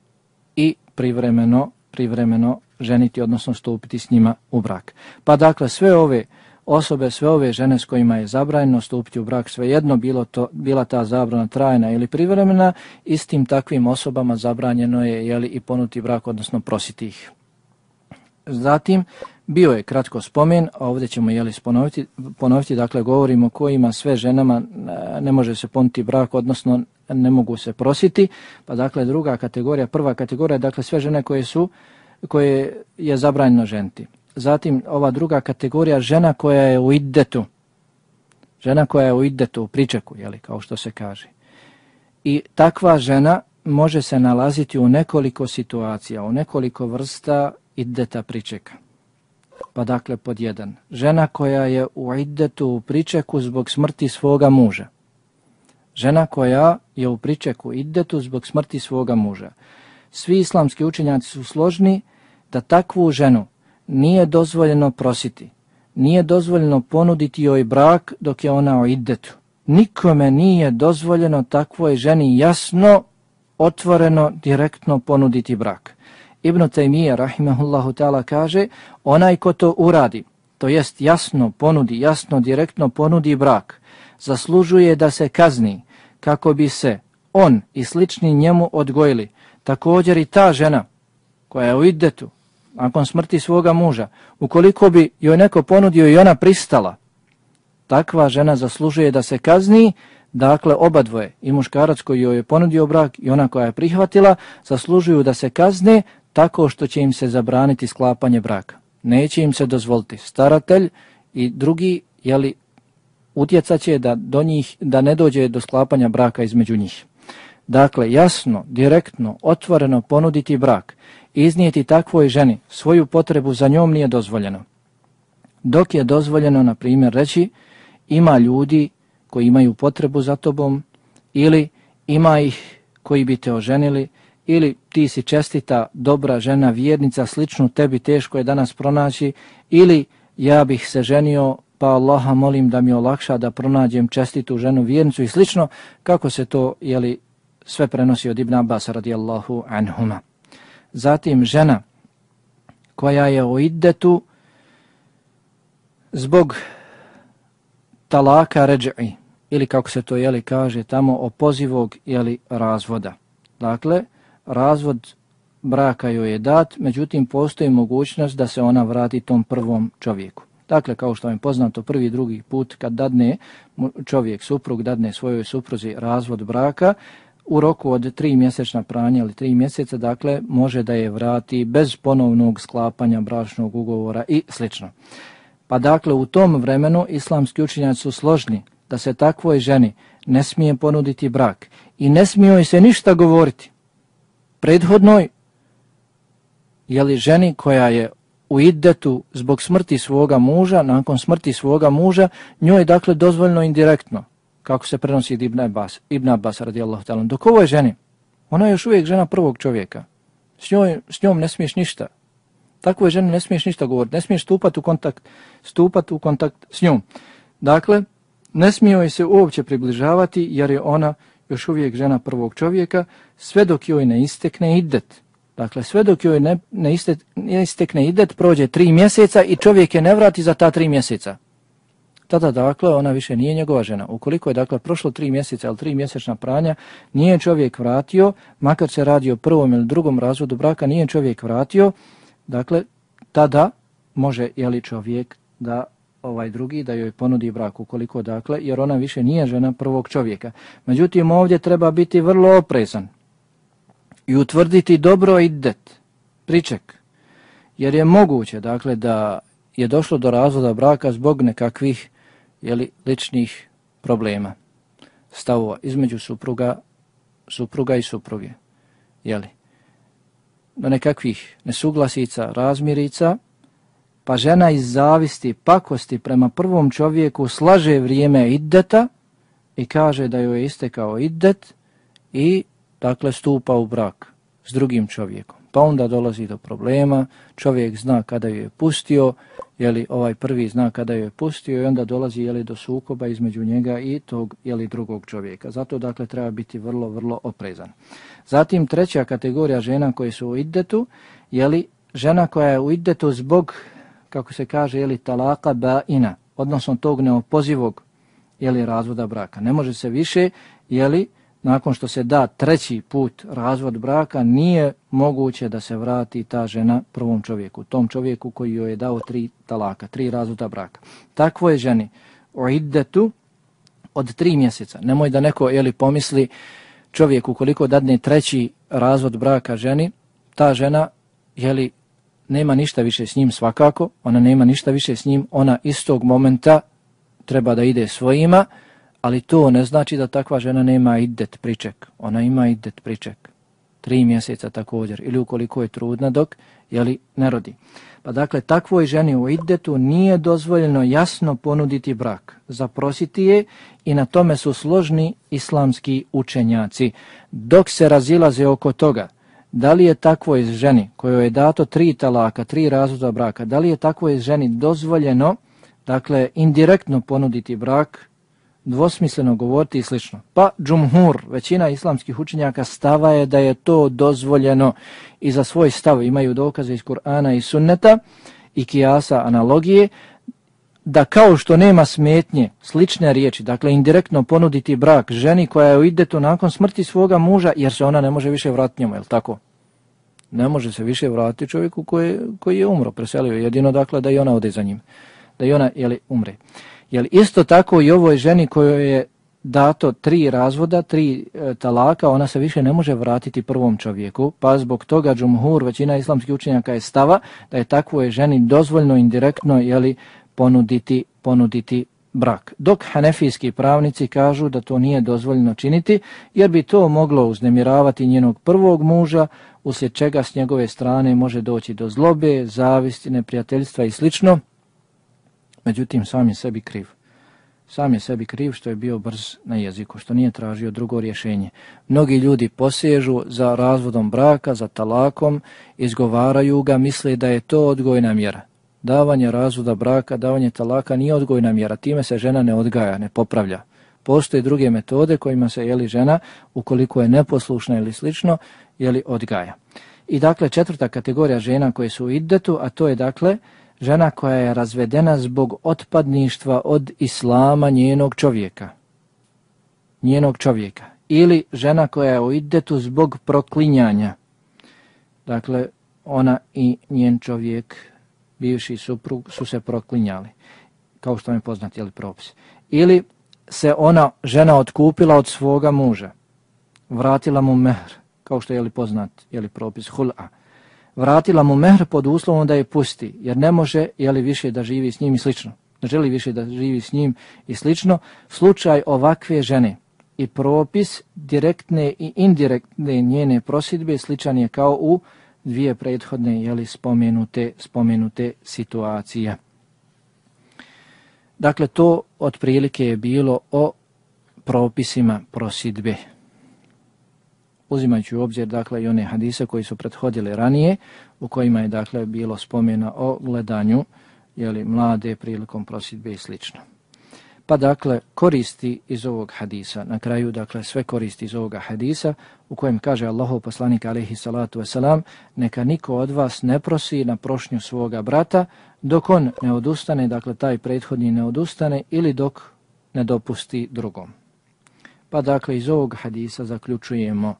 i privremeno, privremeno ženiti, odnosno stupiti s njima u brak. Pa dakle sve ove osobe, sve ove žene s kojima je zabranjeno stupiti u brak, svejedno bilo to, bila ta zabrana trajna ili privremena, istim takvim osobama zabranjeno je jeli, i ponuti brak, odnosno prositi ih. Zatim, bio je kratko spomen, a ovdje ćemo jeli, ponoviti, ponoviti, dakle govorimo kojima sve ženama e, ne može se poniti brak, odnosno ne mogu se prositi, pa dakle druga kategorija, prva kategorija, dakle sve žene koje su koje je zabranjeno ženti. zatim ova druga kategorija, žena koja je u iddetu, žena koja je u iddetu, u pričeku, jeli, kao što se kaže. I takva žena može se nalaziti u nekoliko situacija, u nekoliko vrsta iddeta pričeka. Pa dakle, pod jedan, žena koja je u iddetu, u pričeku zbog smrti svoga muža. Žena koja je u pričeku iddetu zbog smrti svoga muža. Svi islamski učenjaci su složni da takvu ženu nije dozvoljeno prositi, nije dozvoljeno ponuditi joj brak dok je ona u idetu. Nikome nije dozvoljeno takvoj ženi jasno, otvoreno, direktno ponuditi brak. Ibn Taymiye, rahimahullahu ta'ala, kaže, onaj ko to uradi, to jest jasno ponudi, jasno, direktno ponudi brak, zaslužuje da se kazni kako bi se on i slični njemu odgojili. Također i ta žena koja je u idetu, nakon smrti svoga muža, ukoliko bi joj neko ponudio i ona pristala, takva žena zaslužuje da se kazni, dakle oba dvoje, i muškarac koji joj je ponudio brak i ona koja je prihvatila, zaslužuju da se kazne tako što će im se zabraniti sklapanje braka. Neće im se dozvoliti staratelj i drugi, jeli, utjecat će da, do njih, da ne dođe do sklapanja braka između njih. Dakle, jasno, direktno, otvoreno ponuditi brak iznijeti takvoj ženi svoju potrebu za njom nije dozvoljeno. Dok je dozvoljeno, na primjer, reći ima ljudi koji imaju potrebu za tobom ili ima ih koji bi te oženili ili ti si čestita, dobra žena, vjernica, sličnu tebi teško je danas pronaći ili ja bih se ženio pa Allaha molim da mi olakša da pronađem čestitu ženu, vjernicu i slično, kako se to jeli, sve prenosi od Ibn Abbas radijallahu anhuma zatim žena koja je u iddetu zbog talaka ređi ili kako se to jeli kaže tamo opozivog jeli razvoda. Dakle, razvod braka joj je dat, međutim postoji mogućnost da se ona vrati tom prvom čovjeku. Dakle, kao što vam je poznato prvi i drugi put kad dadne čovjek, suprug, dadne svojoj supruzi razvod braka, u roku od tri mjesečna pranja ili tri mjeseca, dakle, može da je vrati bez ponovnog sklapanja bračnog ugovora i slično. Pa dakle, u tom vremenu islamski učinjaci su složni da se takvoj ženi ne smije ponuditi brak i ne smije joj se ništa govoriti. Prethodnoj, jeli ženi koja je u iddetu zbog smrti svoga muža, nakon smrti svoga muža, njoj je dakle dozvoljno indirektno, kako se prenosi Ibn Abbas, Ibn Abbas radijallahu ta'ala. Dok ovo je ženi, ona je još uvijek žena prvog čovjeka. S, njoj, s njom ne smiješ ništa. Takvoj ženi ne smiješ ništa govoriti, ne smiješ stupati u kontakt, stupati u kontakt s njom. Dakle, ne smije joj se uopće približavati jer je ona još uvijek žena prvog čovjeka, sve dok joj ne istekne idet. Dakle, sve dok joj ne, ne, iste, ne istekne idet, prođe tri mjeseca i čovjek je ne vrati za ta tri mjeseca. Tada, dakle, ona više nije njegova žena. Ukoliko je, dakle, prošlo tri mjeseca ili tri mjesečna pranja, nije čovjek vratio, makar se radi o prvom ili drugom razvodu braka, nije čovjek vratio, dakle, tada može, jeli čovjek, da ovaj drugi da joj ponudi brak ukoliko dakle jer ona više nije žena prvog čovjeka. Međutim ovdje treba biti vrlo oprezan i utvrditi dobro idet, priček, jer je moguće dakle da je došlo do razvoda braka zbog nekakvih jeli, ličnih problema, stavova između supruga, supruga i supruge, jeli, do nekakvih nesuglasica, razmirica, pa žena iz zavisti, pakosti prema prvom čovjeku slaže vrijeme iddeta i kaže da joj je istekao iddet i dakle stupa u brak s drugim čovjekom. Pa onda dolazi do problema, čovjek zna kada ju je pustio, jeli ovaj prvi zna kada ju je pustio i onda dolazi jeli do sukoba između njega i tog jeli drugog čovjeka. Zato dakle treba biti vrlo, vrlo oprezan. Zatim treća kategorija žena koje su u iddetu, jeli žena koja je u iddetu zbog, kako se kaže, jeli talaka baina, odnosno tog neopozivog jeli razvoda braka. Ne može se više, jeli, nakon što se da treći put razvod braka, nije moguće da se vrati ta žena prvom čovjeku, tom čovjeku koji joj je dao tri talaka, tri razvoda braka. Takvo je ženi u iddetu od tri mjeseca. Nemoj da neko jeli, pomisli čovjeku koliko dadne treći razvod braka ženi, ta žena jeli, nema ništa više s njim svakako, ona nema ništa više s njim, ona istog momenta treba da ide svojima, ali to ne znači da takva žena nema idet priček. Ona ima idet priček. Tri mjeseca također. Ili ukoliko je trudna dok jeli, ne rodi. Pa dakle, takvoj ženi u idetu nije dozvoljeno jasno ponuditi brak. Zaprositi je i na tome su složni islamski učenjaci. Dok se razilaze oko toga, da li je takvo iz ženi kojoj je dato tri talaka, tri razvoda braka, da li je takvo iz ženi dozvoljeno, dakle, indirektno ponuditi brak, dvosmisleno govoriti i slično. Pa džumhur, većina islamskih učenjaka stava je da je to dozvoljeno i za svoj stav imaju dokaze iz Kur'ana i sunneta i kijasa analogije, da kao što nema smetnje, slične riječi, dakle indirektno ponuditi brak ženi koja je u idetu nakon smrti svoga muža, jer se ona ne može više vratiti njemu, je li tako? Ne može se više vratiti čovjeku koji, koji je umro, preselio, jedino dakle da i ona ode za njim, da i ona jeli, umre. Jel isto tako i ovoj ženi kojoj je dato tri razvoda, tri e, talaka, ona se više ne može vratiti prvom čovjeku, pa zbog toga džumhur, većina islamskih učenjaka je stava da je takvoj ženi dozvoljno indirektno jeli, ponuditi, ponuditi brak. Dok hanefijski pravnici kažu da to nije dozvoljno činiti, jer bi to moglo uznemiravati njenog prvog muža, uslijed čega s njegove strane može doći do zlobe, zavisti, neprijateljstva i slično, međutim sam je sebi kriv. Sam je sebi kriv što je bio brz na jeziku, što nije tražio drugo rješenje. Mnogi ljudi posežu za razvodom braka, za talakom, izgovaraju ga, misle da je to odgojna mjera. Davanje razvoda braka, davanje talaka nije odgojna mjera, time se žena ne odgaja, ne popravlja. Postoje druge metode kojima se jeli žena, ukoliko je neposlušna ili slično, jeli odgaja. I dakle četvrta kategorija žena koje su u iddetu, a to je dakle žena koja je razvedena zbog otpadništva od islama njenog čovjeka. Njenog čovjeka. Ili žena koja je u iddetu zbog proklinjanja. dakle, ona i njen čovjek, bivši suprug, su se proklinjali, kao što mi poznati, jeli propis. Ili se ona, žena, otkupila od svoga muža, vratila mu mehr, kao što je li poznat, je li propis, hul'a, vratila mu mehr pod uslovom da je pusti, jer ne može, je li više da živi s njim i slično, ne želi više da živi s njim i slično, slučaj ovakve žene i propis direktne i indirektne njene prosidbe sličan je kao u dvije prethodne jeli, spomenute, spomenute situacije. Dakle, to otprilike je bilo o propisima prosidbe. Uzimajući u obzir dakle, i one hadise koji su prethodili ranije, u kojima je dakle bilo spomena o gledanju jeli, mlade prilikom prosidbe i slično. Pa dakle, koristi iz ovog hadisa, na kraju dakle sve koristi iz ovoga hadisa, u kojem kaže Allahov poslanik alaihi salatu wasalam, neka niko od vas ne prosi na prošnju svoga brata, dok on ne odustane, dakle taj prethodni ne odustane, ili dok ne dopusti drugom. Pa dakle, iz ovog hadisa zaključujemo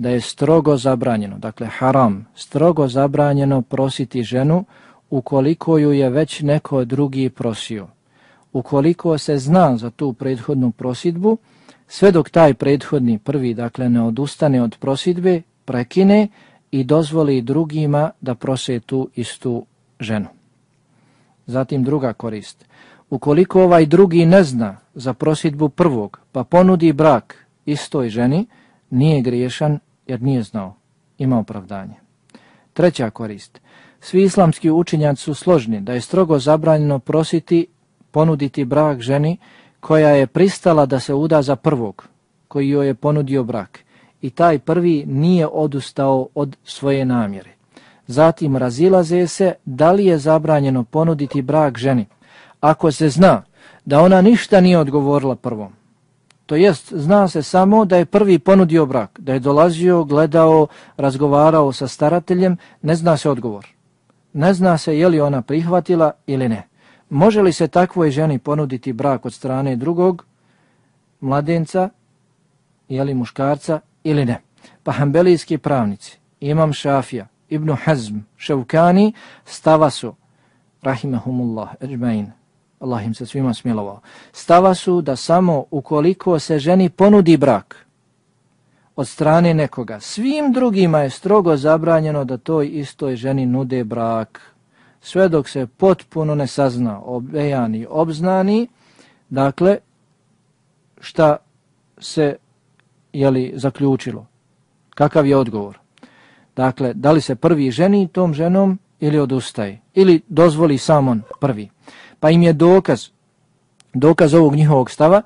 da je strogo zabranjeno, dakle haram, strogo zabranjeno prositi ženu ukoliko ju je već neko drugi prosio ukoliko se zna za tu prethodnu prosidbu, sve dok taj prethodni prvi, dakle, ne odustane od prosidbe, prekine i dozvoli drugima da prose tu istu ženu. Zatim druga korist. Ukoliko ovaj drugi ne zna za prosidbu prvog, pa ponudi brak istoj ženi, nije griješan jer nije znao. Ima opravdanje. Treća korist. Svi islamski učinjaci su složni da je strogo zabranjeno prositi ponuditi brak ženi koja je pristala da se uda za prvog koji joj je ponudio brak i taj prvi nije odustao od svoje namjere. Zatim razilaze se da li je zabranjeno ponuditi brak ženi ako se zna da ona ništa nije odgovorila prvom. To jest, zna se samo da je prvi ponudio brak, da je dolazio, gledao, razgovarao sa starateljem, ne zna se odgovor. Ne zna se je li ona prihvatila ili ne. Može li se takvoj ženi ponuditi brak od strane drugog mladenca, jeli muškarca ili ne? Pa hambelijski pravnici, Imam Šafija, Ibn Hazm, Ševkani, stava su, rahimahumullah, eđmain, Allah im se svima smilovao, stava su da samo ukoliko se ženi ponudi brak od strane nekoga, svim drugima je strogo zabranjeno da toj istoj ženi nude brak sve dok se potpuno ne sazna, obejani, obznani, dakle, šta se jeli, zaključilo, kakav je odgovor. Dakle, da li se prvi ženi tom ženom ili odustaje, ili dozvoli samon prvi. Pa im je dokaz, dokaz ovog njihovog stava,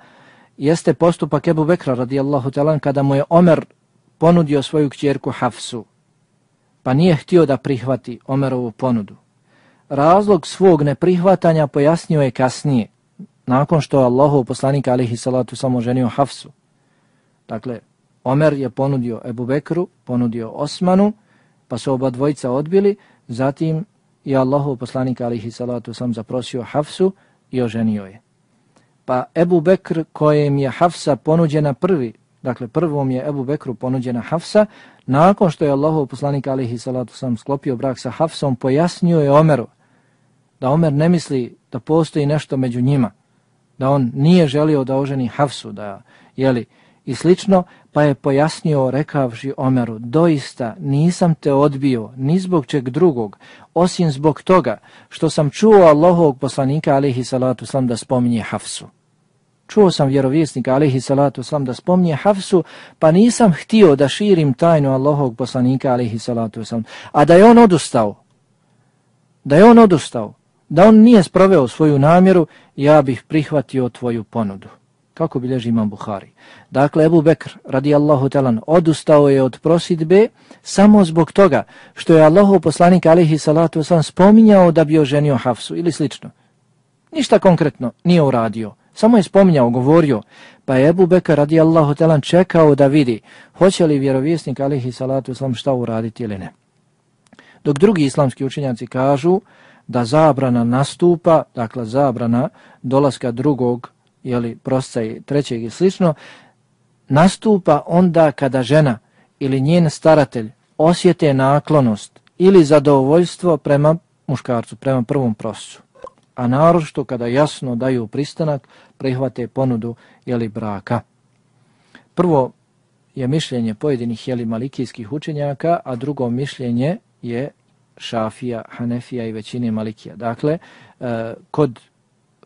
jeste postupak Ebu Bekra radijallahu talan kada mu je Omer ponudio svoju kćerku Hafsu, pa nije htio da prihvati Omerovu ponudu razlog svog neprihvatanja pojasnio je kasnije, nakon što Allahov poslanik alihi salatu samo ženio Hafsu. Dakle, Omer je ponudio Ebu Bekru, ponudio Osmanu, pa su oba dvojica odbili, zatim i Allahov poslanik alihi salatu sam zaprosio Hafsu i oženio je. Pa Ebu Bekr kojem je Hafsa ponuđena prvi, dakle prvom je Ebu Bekru ponuđena Hafsa, nakon što je Allahov poslanik alihi salatu sam sklopio brak sa Hafsom, pojasnio je Omeru, da Omer ne misli da postoji nešto među njima, da on nije želio da oženi Hafsu, da jeli, i slično, pa je pojasnio rekavši Omeru, doista nisam te odbio ni zbog čeg drugog, osim zbog toga što sam čuo Allahovog poslanika alihi salatu slam da spominje Hafsu. Čuo sam vjerovjesnika alihi salatu slam da spominje Hafsu, pa nisam htio da širim tajnu Allahovog poslanika alihi salatu slam. A da je on odustao, da je on odustao, da on nije sproveo svoju namjeru, ja bih prihvatio tvoju ponudu. Kako bilježi imam Buhari. Dakle, Ebu Bekr, radijallahu talan, odustao je od prosidbe samo zbog toga što je Allahov poslanik, alihi salatu wasalam, spominjao da bi oženio Hafsu ili slično. Ništa konkretno nije uradio. Samo je spominjao, govorio, pa je Ebu Bekr radijallahu talan čekao da vidi hoće li vjerovjesnik alihi salatu wasalam šta uraditi ili ne. Dok drugi islamski učenjaci kažu da zabrana nastupa, dakle zabrana dolaska drugog, jeli prosca i trećeg i slično, nastupa onda kada žena ili njen staratelj osjete naklonost ili zadovoljstvo prema muškarcu, prema prvom proscu. A narošto kada jasno daju pristanak, prihvate ponudu jeli braka. Prvo je mišljenje pojedinih jeli malikijskih učenjaka, a drugo mišljenje je šafija, hanefija i većine malikija. Dakle, e, kod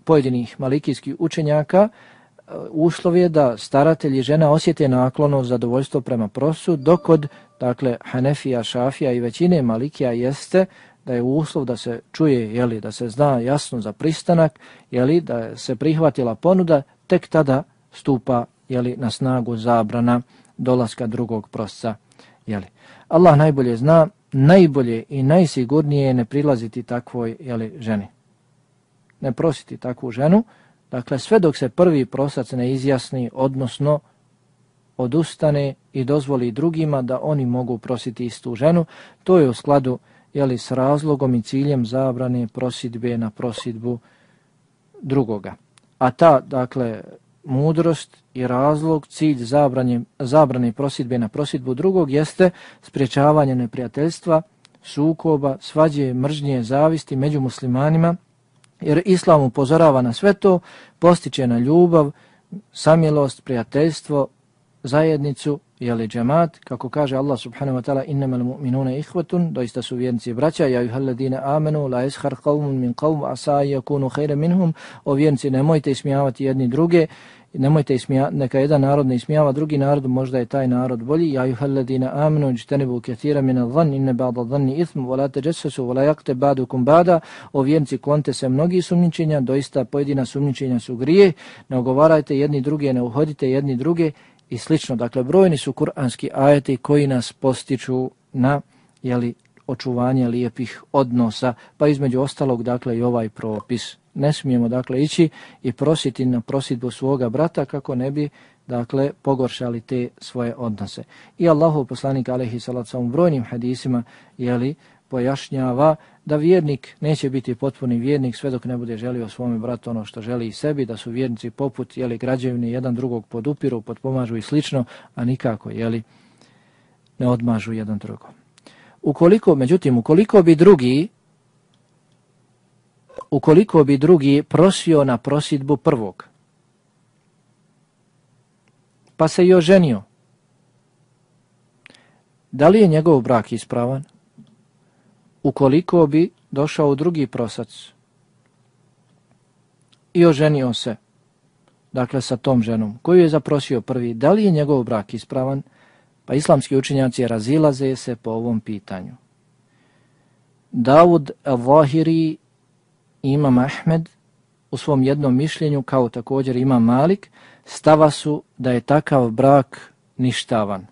pojedinih malikijskih učenjaka e, uslov je da staratelj i žena osjete naklono zadovoljstvo prema prosu, dok kod dakle, hanefija, šafija i većine malikija jeste da je uslov da se čuje, jeli, da se zna jasno za pristanak, jeli, da se prihvatila ponuda, tek tada stupa jeli, na snagu zabrana dolaska drugog prosca. Jeli. Allah najbolje zna, najbolje i najsigurnije je ne prilaziti takvoj jeli, ženi. Ne prositi takvu ženu, dakle sve dok se prvi prosac ne izjasni, odnosno odustane i dozvoli drugima da oni mogu prositi istu ženu, to je u skladu jeli, s razlogom i ciljem zabrane prosidbe na prosidbu drugoga. A ta, dakle, mudrost i razlog, cilj zabranje, zabrane prosidbe na prosidbu drugog jeste spriječavanje neprijateljstva, sukoba, svađe, mržnje, zavisti među muslimanima, jer Islam upozorava na sve to, postiče na ljubav, samjelost, prijateljstvo, zajednicu, jeli džemat, kako kaže Allah subhanahu wa ta'ala innamal mu'minuna ihvatun, doista su vjernici braća, ja juhal amenu, la ishar qavmun min qavm, asa yakunu khayra minhum, o vjernici nemojte ismijavati jedni druge, nemojte ismija, neka jedan narod ne ismijava drugi narod, možda je taj narod bolji. Ja juhal ladina amenu, jtanibu kathira min al-dhan, inne ba'da dhanni ithm, wa la tajassasu, wala yakte ba'dukum ba'da. O vjernici klonte se mnogi sumničenja, doista pojedina sumničenja su grije, ne ogovarajte jedni druge, ne uhodite jedni druge i slično. Dakle, brojni su kuranski ajeti koji nas postiču na jeli, očuvanje lijepih odnosa, pa između ostalog, dakle, i ovaj propis ne smijemo dakle ići i prositi na prosidbu svoga brata kako ne bi dakle pogoršali te svoje odnose. I Allahov poslanik alejhi salatu sa brojnim hadisima je li pojašnjava da vjernik neće biti potpuni vjernik sve dok ne bude želio svom bratu ono što želi i sebi, da su vjernici poput je li građevni jedan drugog podupiru, potpomažu i slično, a nikako je li ne odmažu jedan drugom. Ukoliko, međutim, ukoliko bi drugi ukoliko bi drugi prosio na prosidbu prvog, pa se i oženio, da li je njegov brak ispravan? Ukoliko bi došao drugi prosac i oženio se, dakle sa tom ženom, koju je zaprosio prvi, da li je njegov brak ispravan? Pa islamski učinjaci razilaze se po ovom pitanju. Davud al-Vahiri Imam Ahmed u svom jednom mišljenju, kao također ima Malik, stava su da je takav brak ništavan,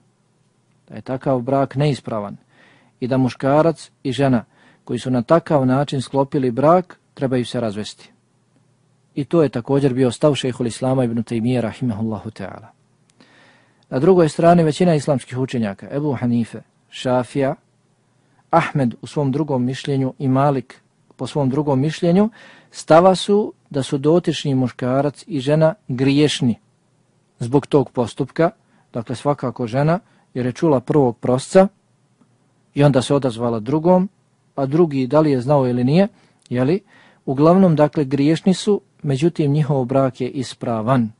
da je takav brak neispravan i da muškarac i žena koji su na takav način sklopili brak, trebaju se razvesti. I to je također bio stav šehol Islama ibn Taymiye rahimahullahu ta'ala. Na drugoj strani većina islamskih učenjaka, Ebu Hanife, Šafija, Ahmed u svom drugom mišljenju i Malik po svom drugom mišljenju, stava su da su dotični muškarac i žena griješni zbog tog postupka, dakle svakako žena, jer je čula prvog prosca i onda se odazvala drugom, pa drugi da li je znao ili nije, jeli? uglavnom dakle griješni su, međutim njihov brak je ispravan,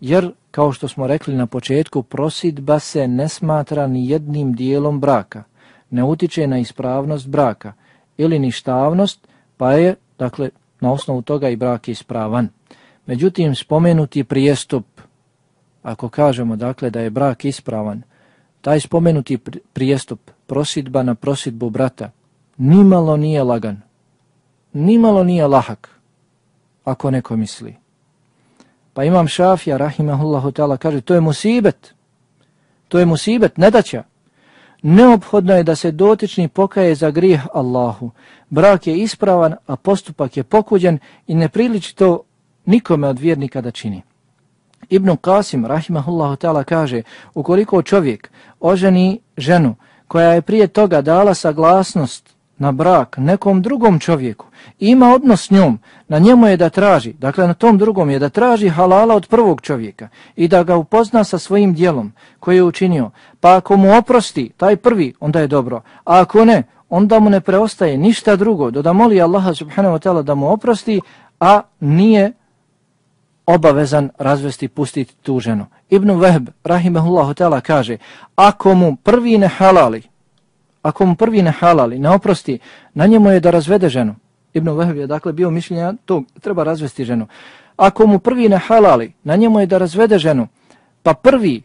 jer kao što smo rekli na početku, prosidba se ne smatra ni jednim dijelom braka, ne utiče na ispravnost braka ili ništavnost, pa je, dakle, na osnovu toga i brak ispravan. Međutim, spomenuti prijestup, ako kažemo, dakle, da je brak ispravan, taj spomenuti prijestup, prosidba na prosidbu brata, nimalo nije lagan, nimalo nije lahak, ako neko misli. Pa imam šafija, rahimahullahu ta'ala, kaže, to je musibet, to je musibet, nedaća. Neophodno je da se dotični pokaje za grijeh Allahu. Brak je ispravan, a postupak je pokuđen i ne priliči to nikome od vjernika da čini. Ibn Qasim, rahimahullahu ta'ala, kaže, ukoliko čovjek oženi ženu koja je prije toga dala saglasnost na brak nekom drugom čovjeku, ima odnos s njom, na njemu je da traži, dakle na tom drugom je da traži halala od prvog čovjeka i da ga upozna sa svojim dijelom koje je učinio. Pa ako mu oprosti taj prvi, onda je dobro. A ako ne, onda mu ne preostaje ništa drugo, do da moli Allaha subhanahu wa ta'ala da mu oprosti, a nije obavezan razvesti pustiti tu ženu. Ibn Wahb, rahimahullahu ta'ala, kaže, ako mu prvi ne halali, ako mu prvi ne halali, ne oprosti, na njemu je da razvede ženu. Ibn Wahb je dakle bio mišljenja, to treba razvesti ženu. Ako mu prvi ne halali, na njemu je da razvede ženu, pa prvi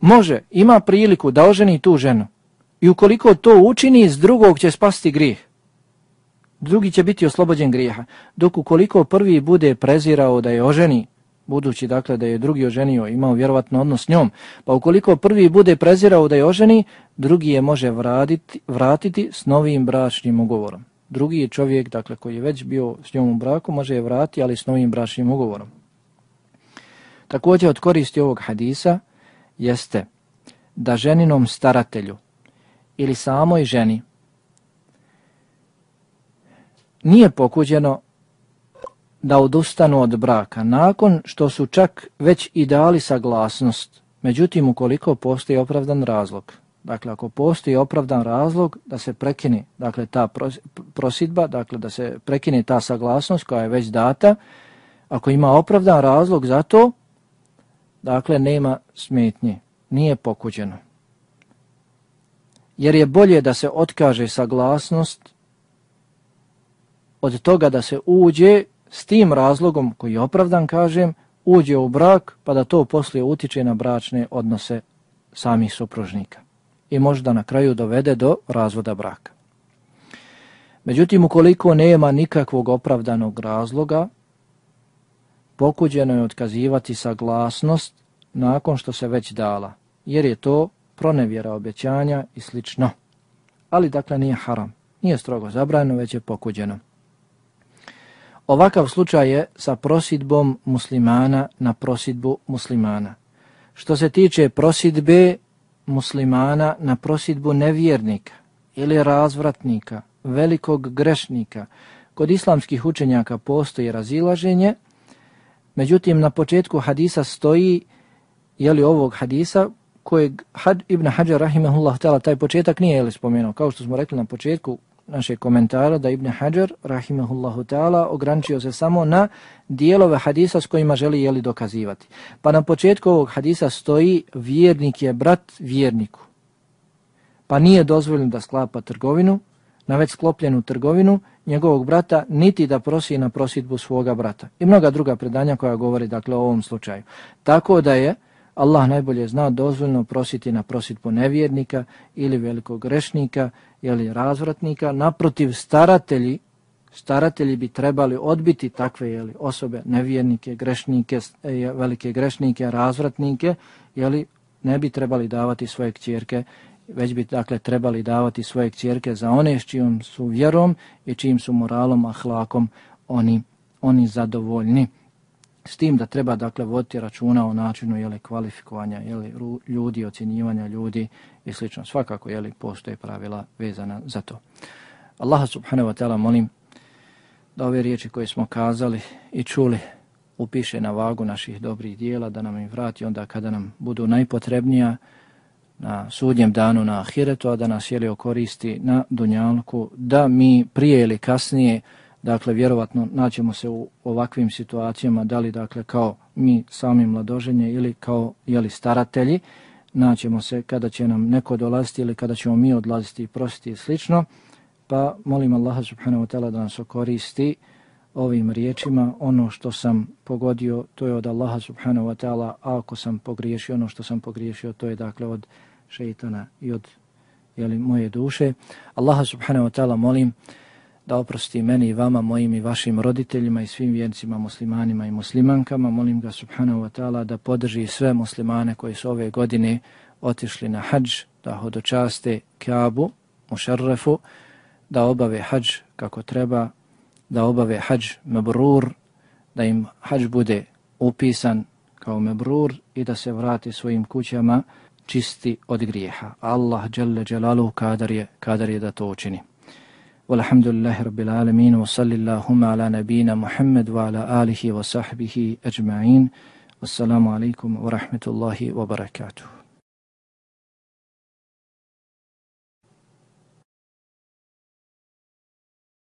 može, ima priliku da oženi tu ženu. I ukoliko to učini, iz drugog će spasti grijeh. Drugi će biti oslobođen grijeha. Dok ukoliko prvi bude prezirao da je oženi, budući dakle da je drugi oženio, imao vjerovatno odnos s njom, pa ukoliko prvi bude prezirao da je oženi, drugi je može vratiti, vratiti s novim bračnim ugovorom. Drugi je čovjek dakle koji je već bio s njom u braku, može je vratiti, ali s novim bračnim ugovorom. Također od koristi ovog hadisa jeste da ženinom staratelju ili samoj ženi nije pokuđeno da odustanu od braka nakon što su čak već i dali saglasnost. Međutim, ukoliko postoji opravdan razlog, dakle ako postoji opravdan razlog da se prekine dakle, ta prosidba, dakle da se prekine ta saglasnost koja je već data, ako ima opravdan razlog za to, dakle nema smetnje, nije pokuđeno. Jer je bolje da se otkaže saglasnost od toga da se uđe s tim razlogom koji je opravdan, kažem, uđe u brak pa da to poslije utiče na bračne odnose samih supružnika i možda na kraju dovede do razvoda braka. Međutim, ukoliko nema nikakvog opravdanog razloga, pokuđeno je otkazivati saglasnost nakon što se već dala, jer je to pronevjera obećanja i slično. Ali dakle nije haram, nije strogo zabrajeno, već je pokuđeno. Ovakav slučaj je sa prosidbom muslimana na prosidbu muslimana. Što se tiče prosidbe muslimana na prosidbu nevjernika ili razvratnika, velikog grešnika, kod islamskih učenjaka postoji razilaženje, međutim na početku hadisa stoji, jeli ovog hadisa, kojeg Had, Ibn Hajar rahimahullah tala, taj početak nije jeli spomenuo, kao što smo rekli na početku, našeg komentara da Ibn Hajar, rahimahullahu ta'ala, ograničio se samo na dijelove hadisa s kojima želi jeli dokazivati. Pa na početku ovog hadisa stoji vjernik je brat vjerniku. Pa nije dozvoljeno da sklapa trgovinu, na već sklopljenu trgovinu njegovog brata, niti da prosi na prosidbu svoga brata. I mnoga druga predanja koja govori dakle o ovom slučaju. Tako da je Allah najbolje zna dozvoljno prositi na prositbu nevjernika ili velikog grešnika ili razvratnika. Naprotiv, staratelji, staratelji bi trebali odbiti takve jeli, osobe, nevjernike, grešnike, e, velike grešnike, razvratnike, jeli, ne bi trebali davati svoje kćerke, već bi dakle trebali davati svoje kćerke za one s čijom su vjerom i čijim su moralom, ahlakom oni, oni zadovoljni. S tim da treba dakle voditi računa o načinu jeli, kvalifikovanja jeli, ljudi, ocjenjivanja ljudi i slično. Svakako jeli, postoje pravila vezana za to. Allah subhanahu wa ta'ala molim da ove riječi koje smo kazali i čuli upiše na vagu naših dobrih dijela, da nam ih vrati onda kada nam budu najpotrebnija na sudnjem danu na ahiretu, a da nas jeli okoristi na dunjalku, da mi prije ili kasnije dakle, vjerovatno naćemo se u ovakvim situacijama, da li, dakle, kao mi sami mladoženje ili kao, jeli, staratelji, naćemo se kada će nam neko dolaziti ili kada ćemo mi odlaziti i prositi i slično, pa molim Allaha subhanahu wa ta'ala da nas okoristi ovim riječima. Ono što sam pogodio, to je od Allaha subhanahu wa ta'ala, a ako sam pogriješio, ono što sam pogriješio, to je, dakle, od šeitana i od jeli, moje duše. Allaha subhanahu wa ta'ala molim da oprosti meni i vama, mojim i vašim roditeljima i svim vjernicima, muslimanima i muslimankama. Molim ga subhanahu wa ta'ala da podrži sve muslimane koji su ove godine otišli na hađ, da hodočaste Kaabu, Mušarrefu, da obave hađ kako treba, da obave hađ mebrur, da im hađ bude upisan kao mebrur i da se vrati svojim kućama čisti od grijeha. Allah, Jalla Jalalu, kadar je, kadar je da to učini. Walhamdulillahi rabbil alamin wa sallallahu ala nabina Muhammad wa ala alihi wa sahbihi ajma'in. Wassalamu alaikum wa rahmatullahi wa barakatuh.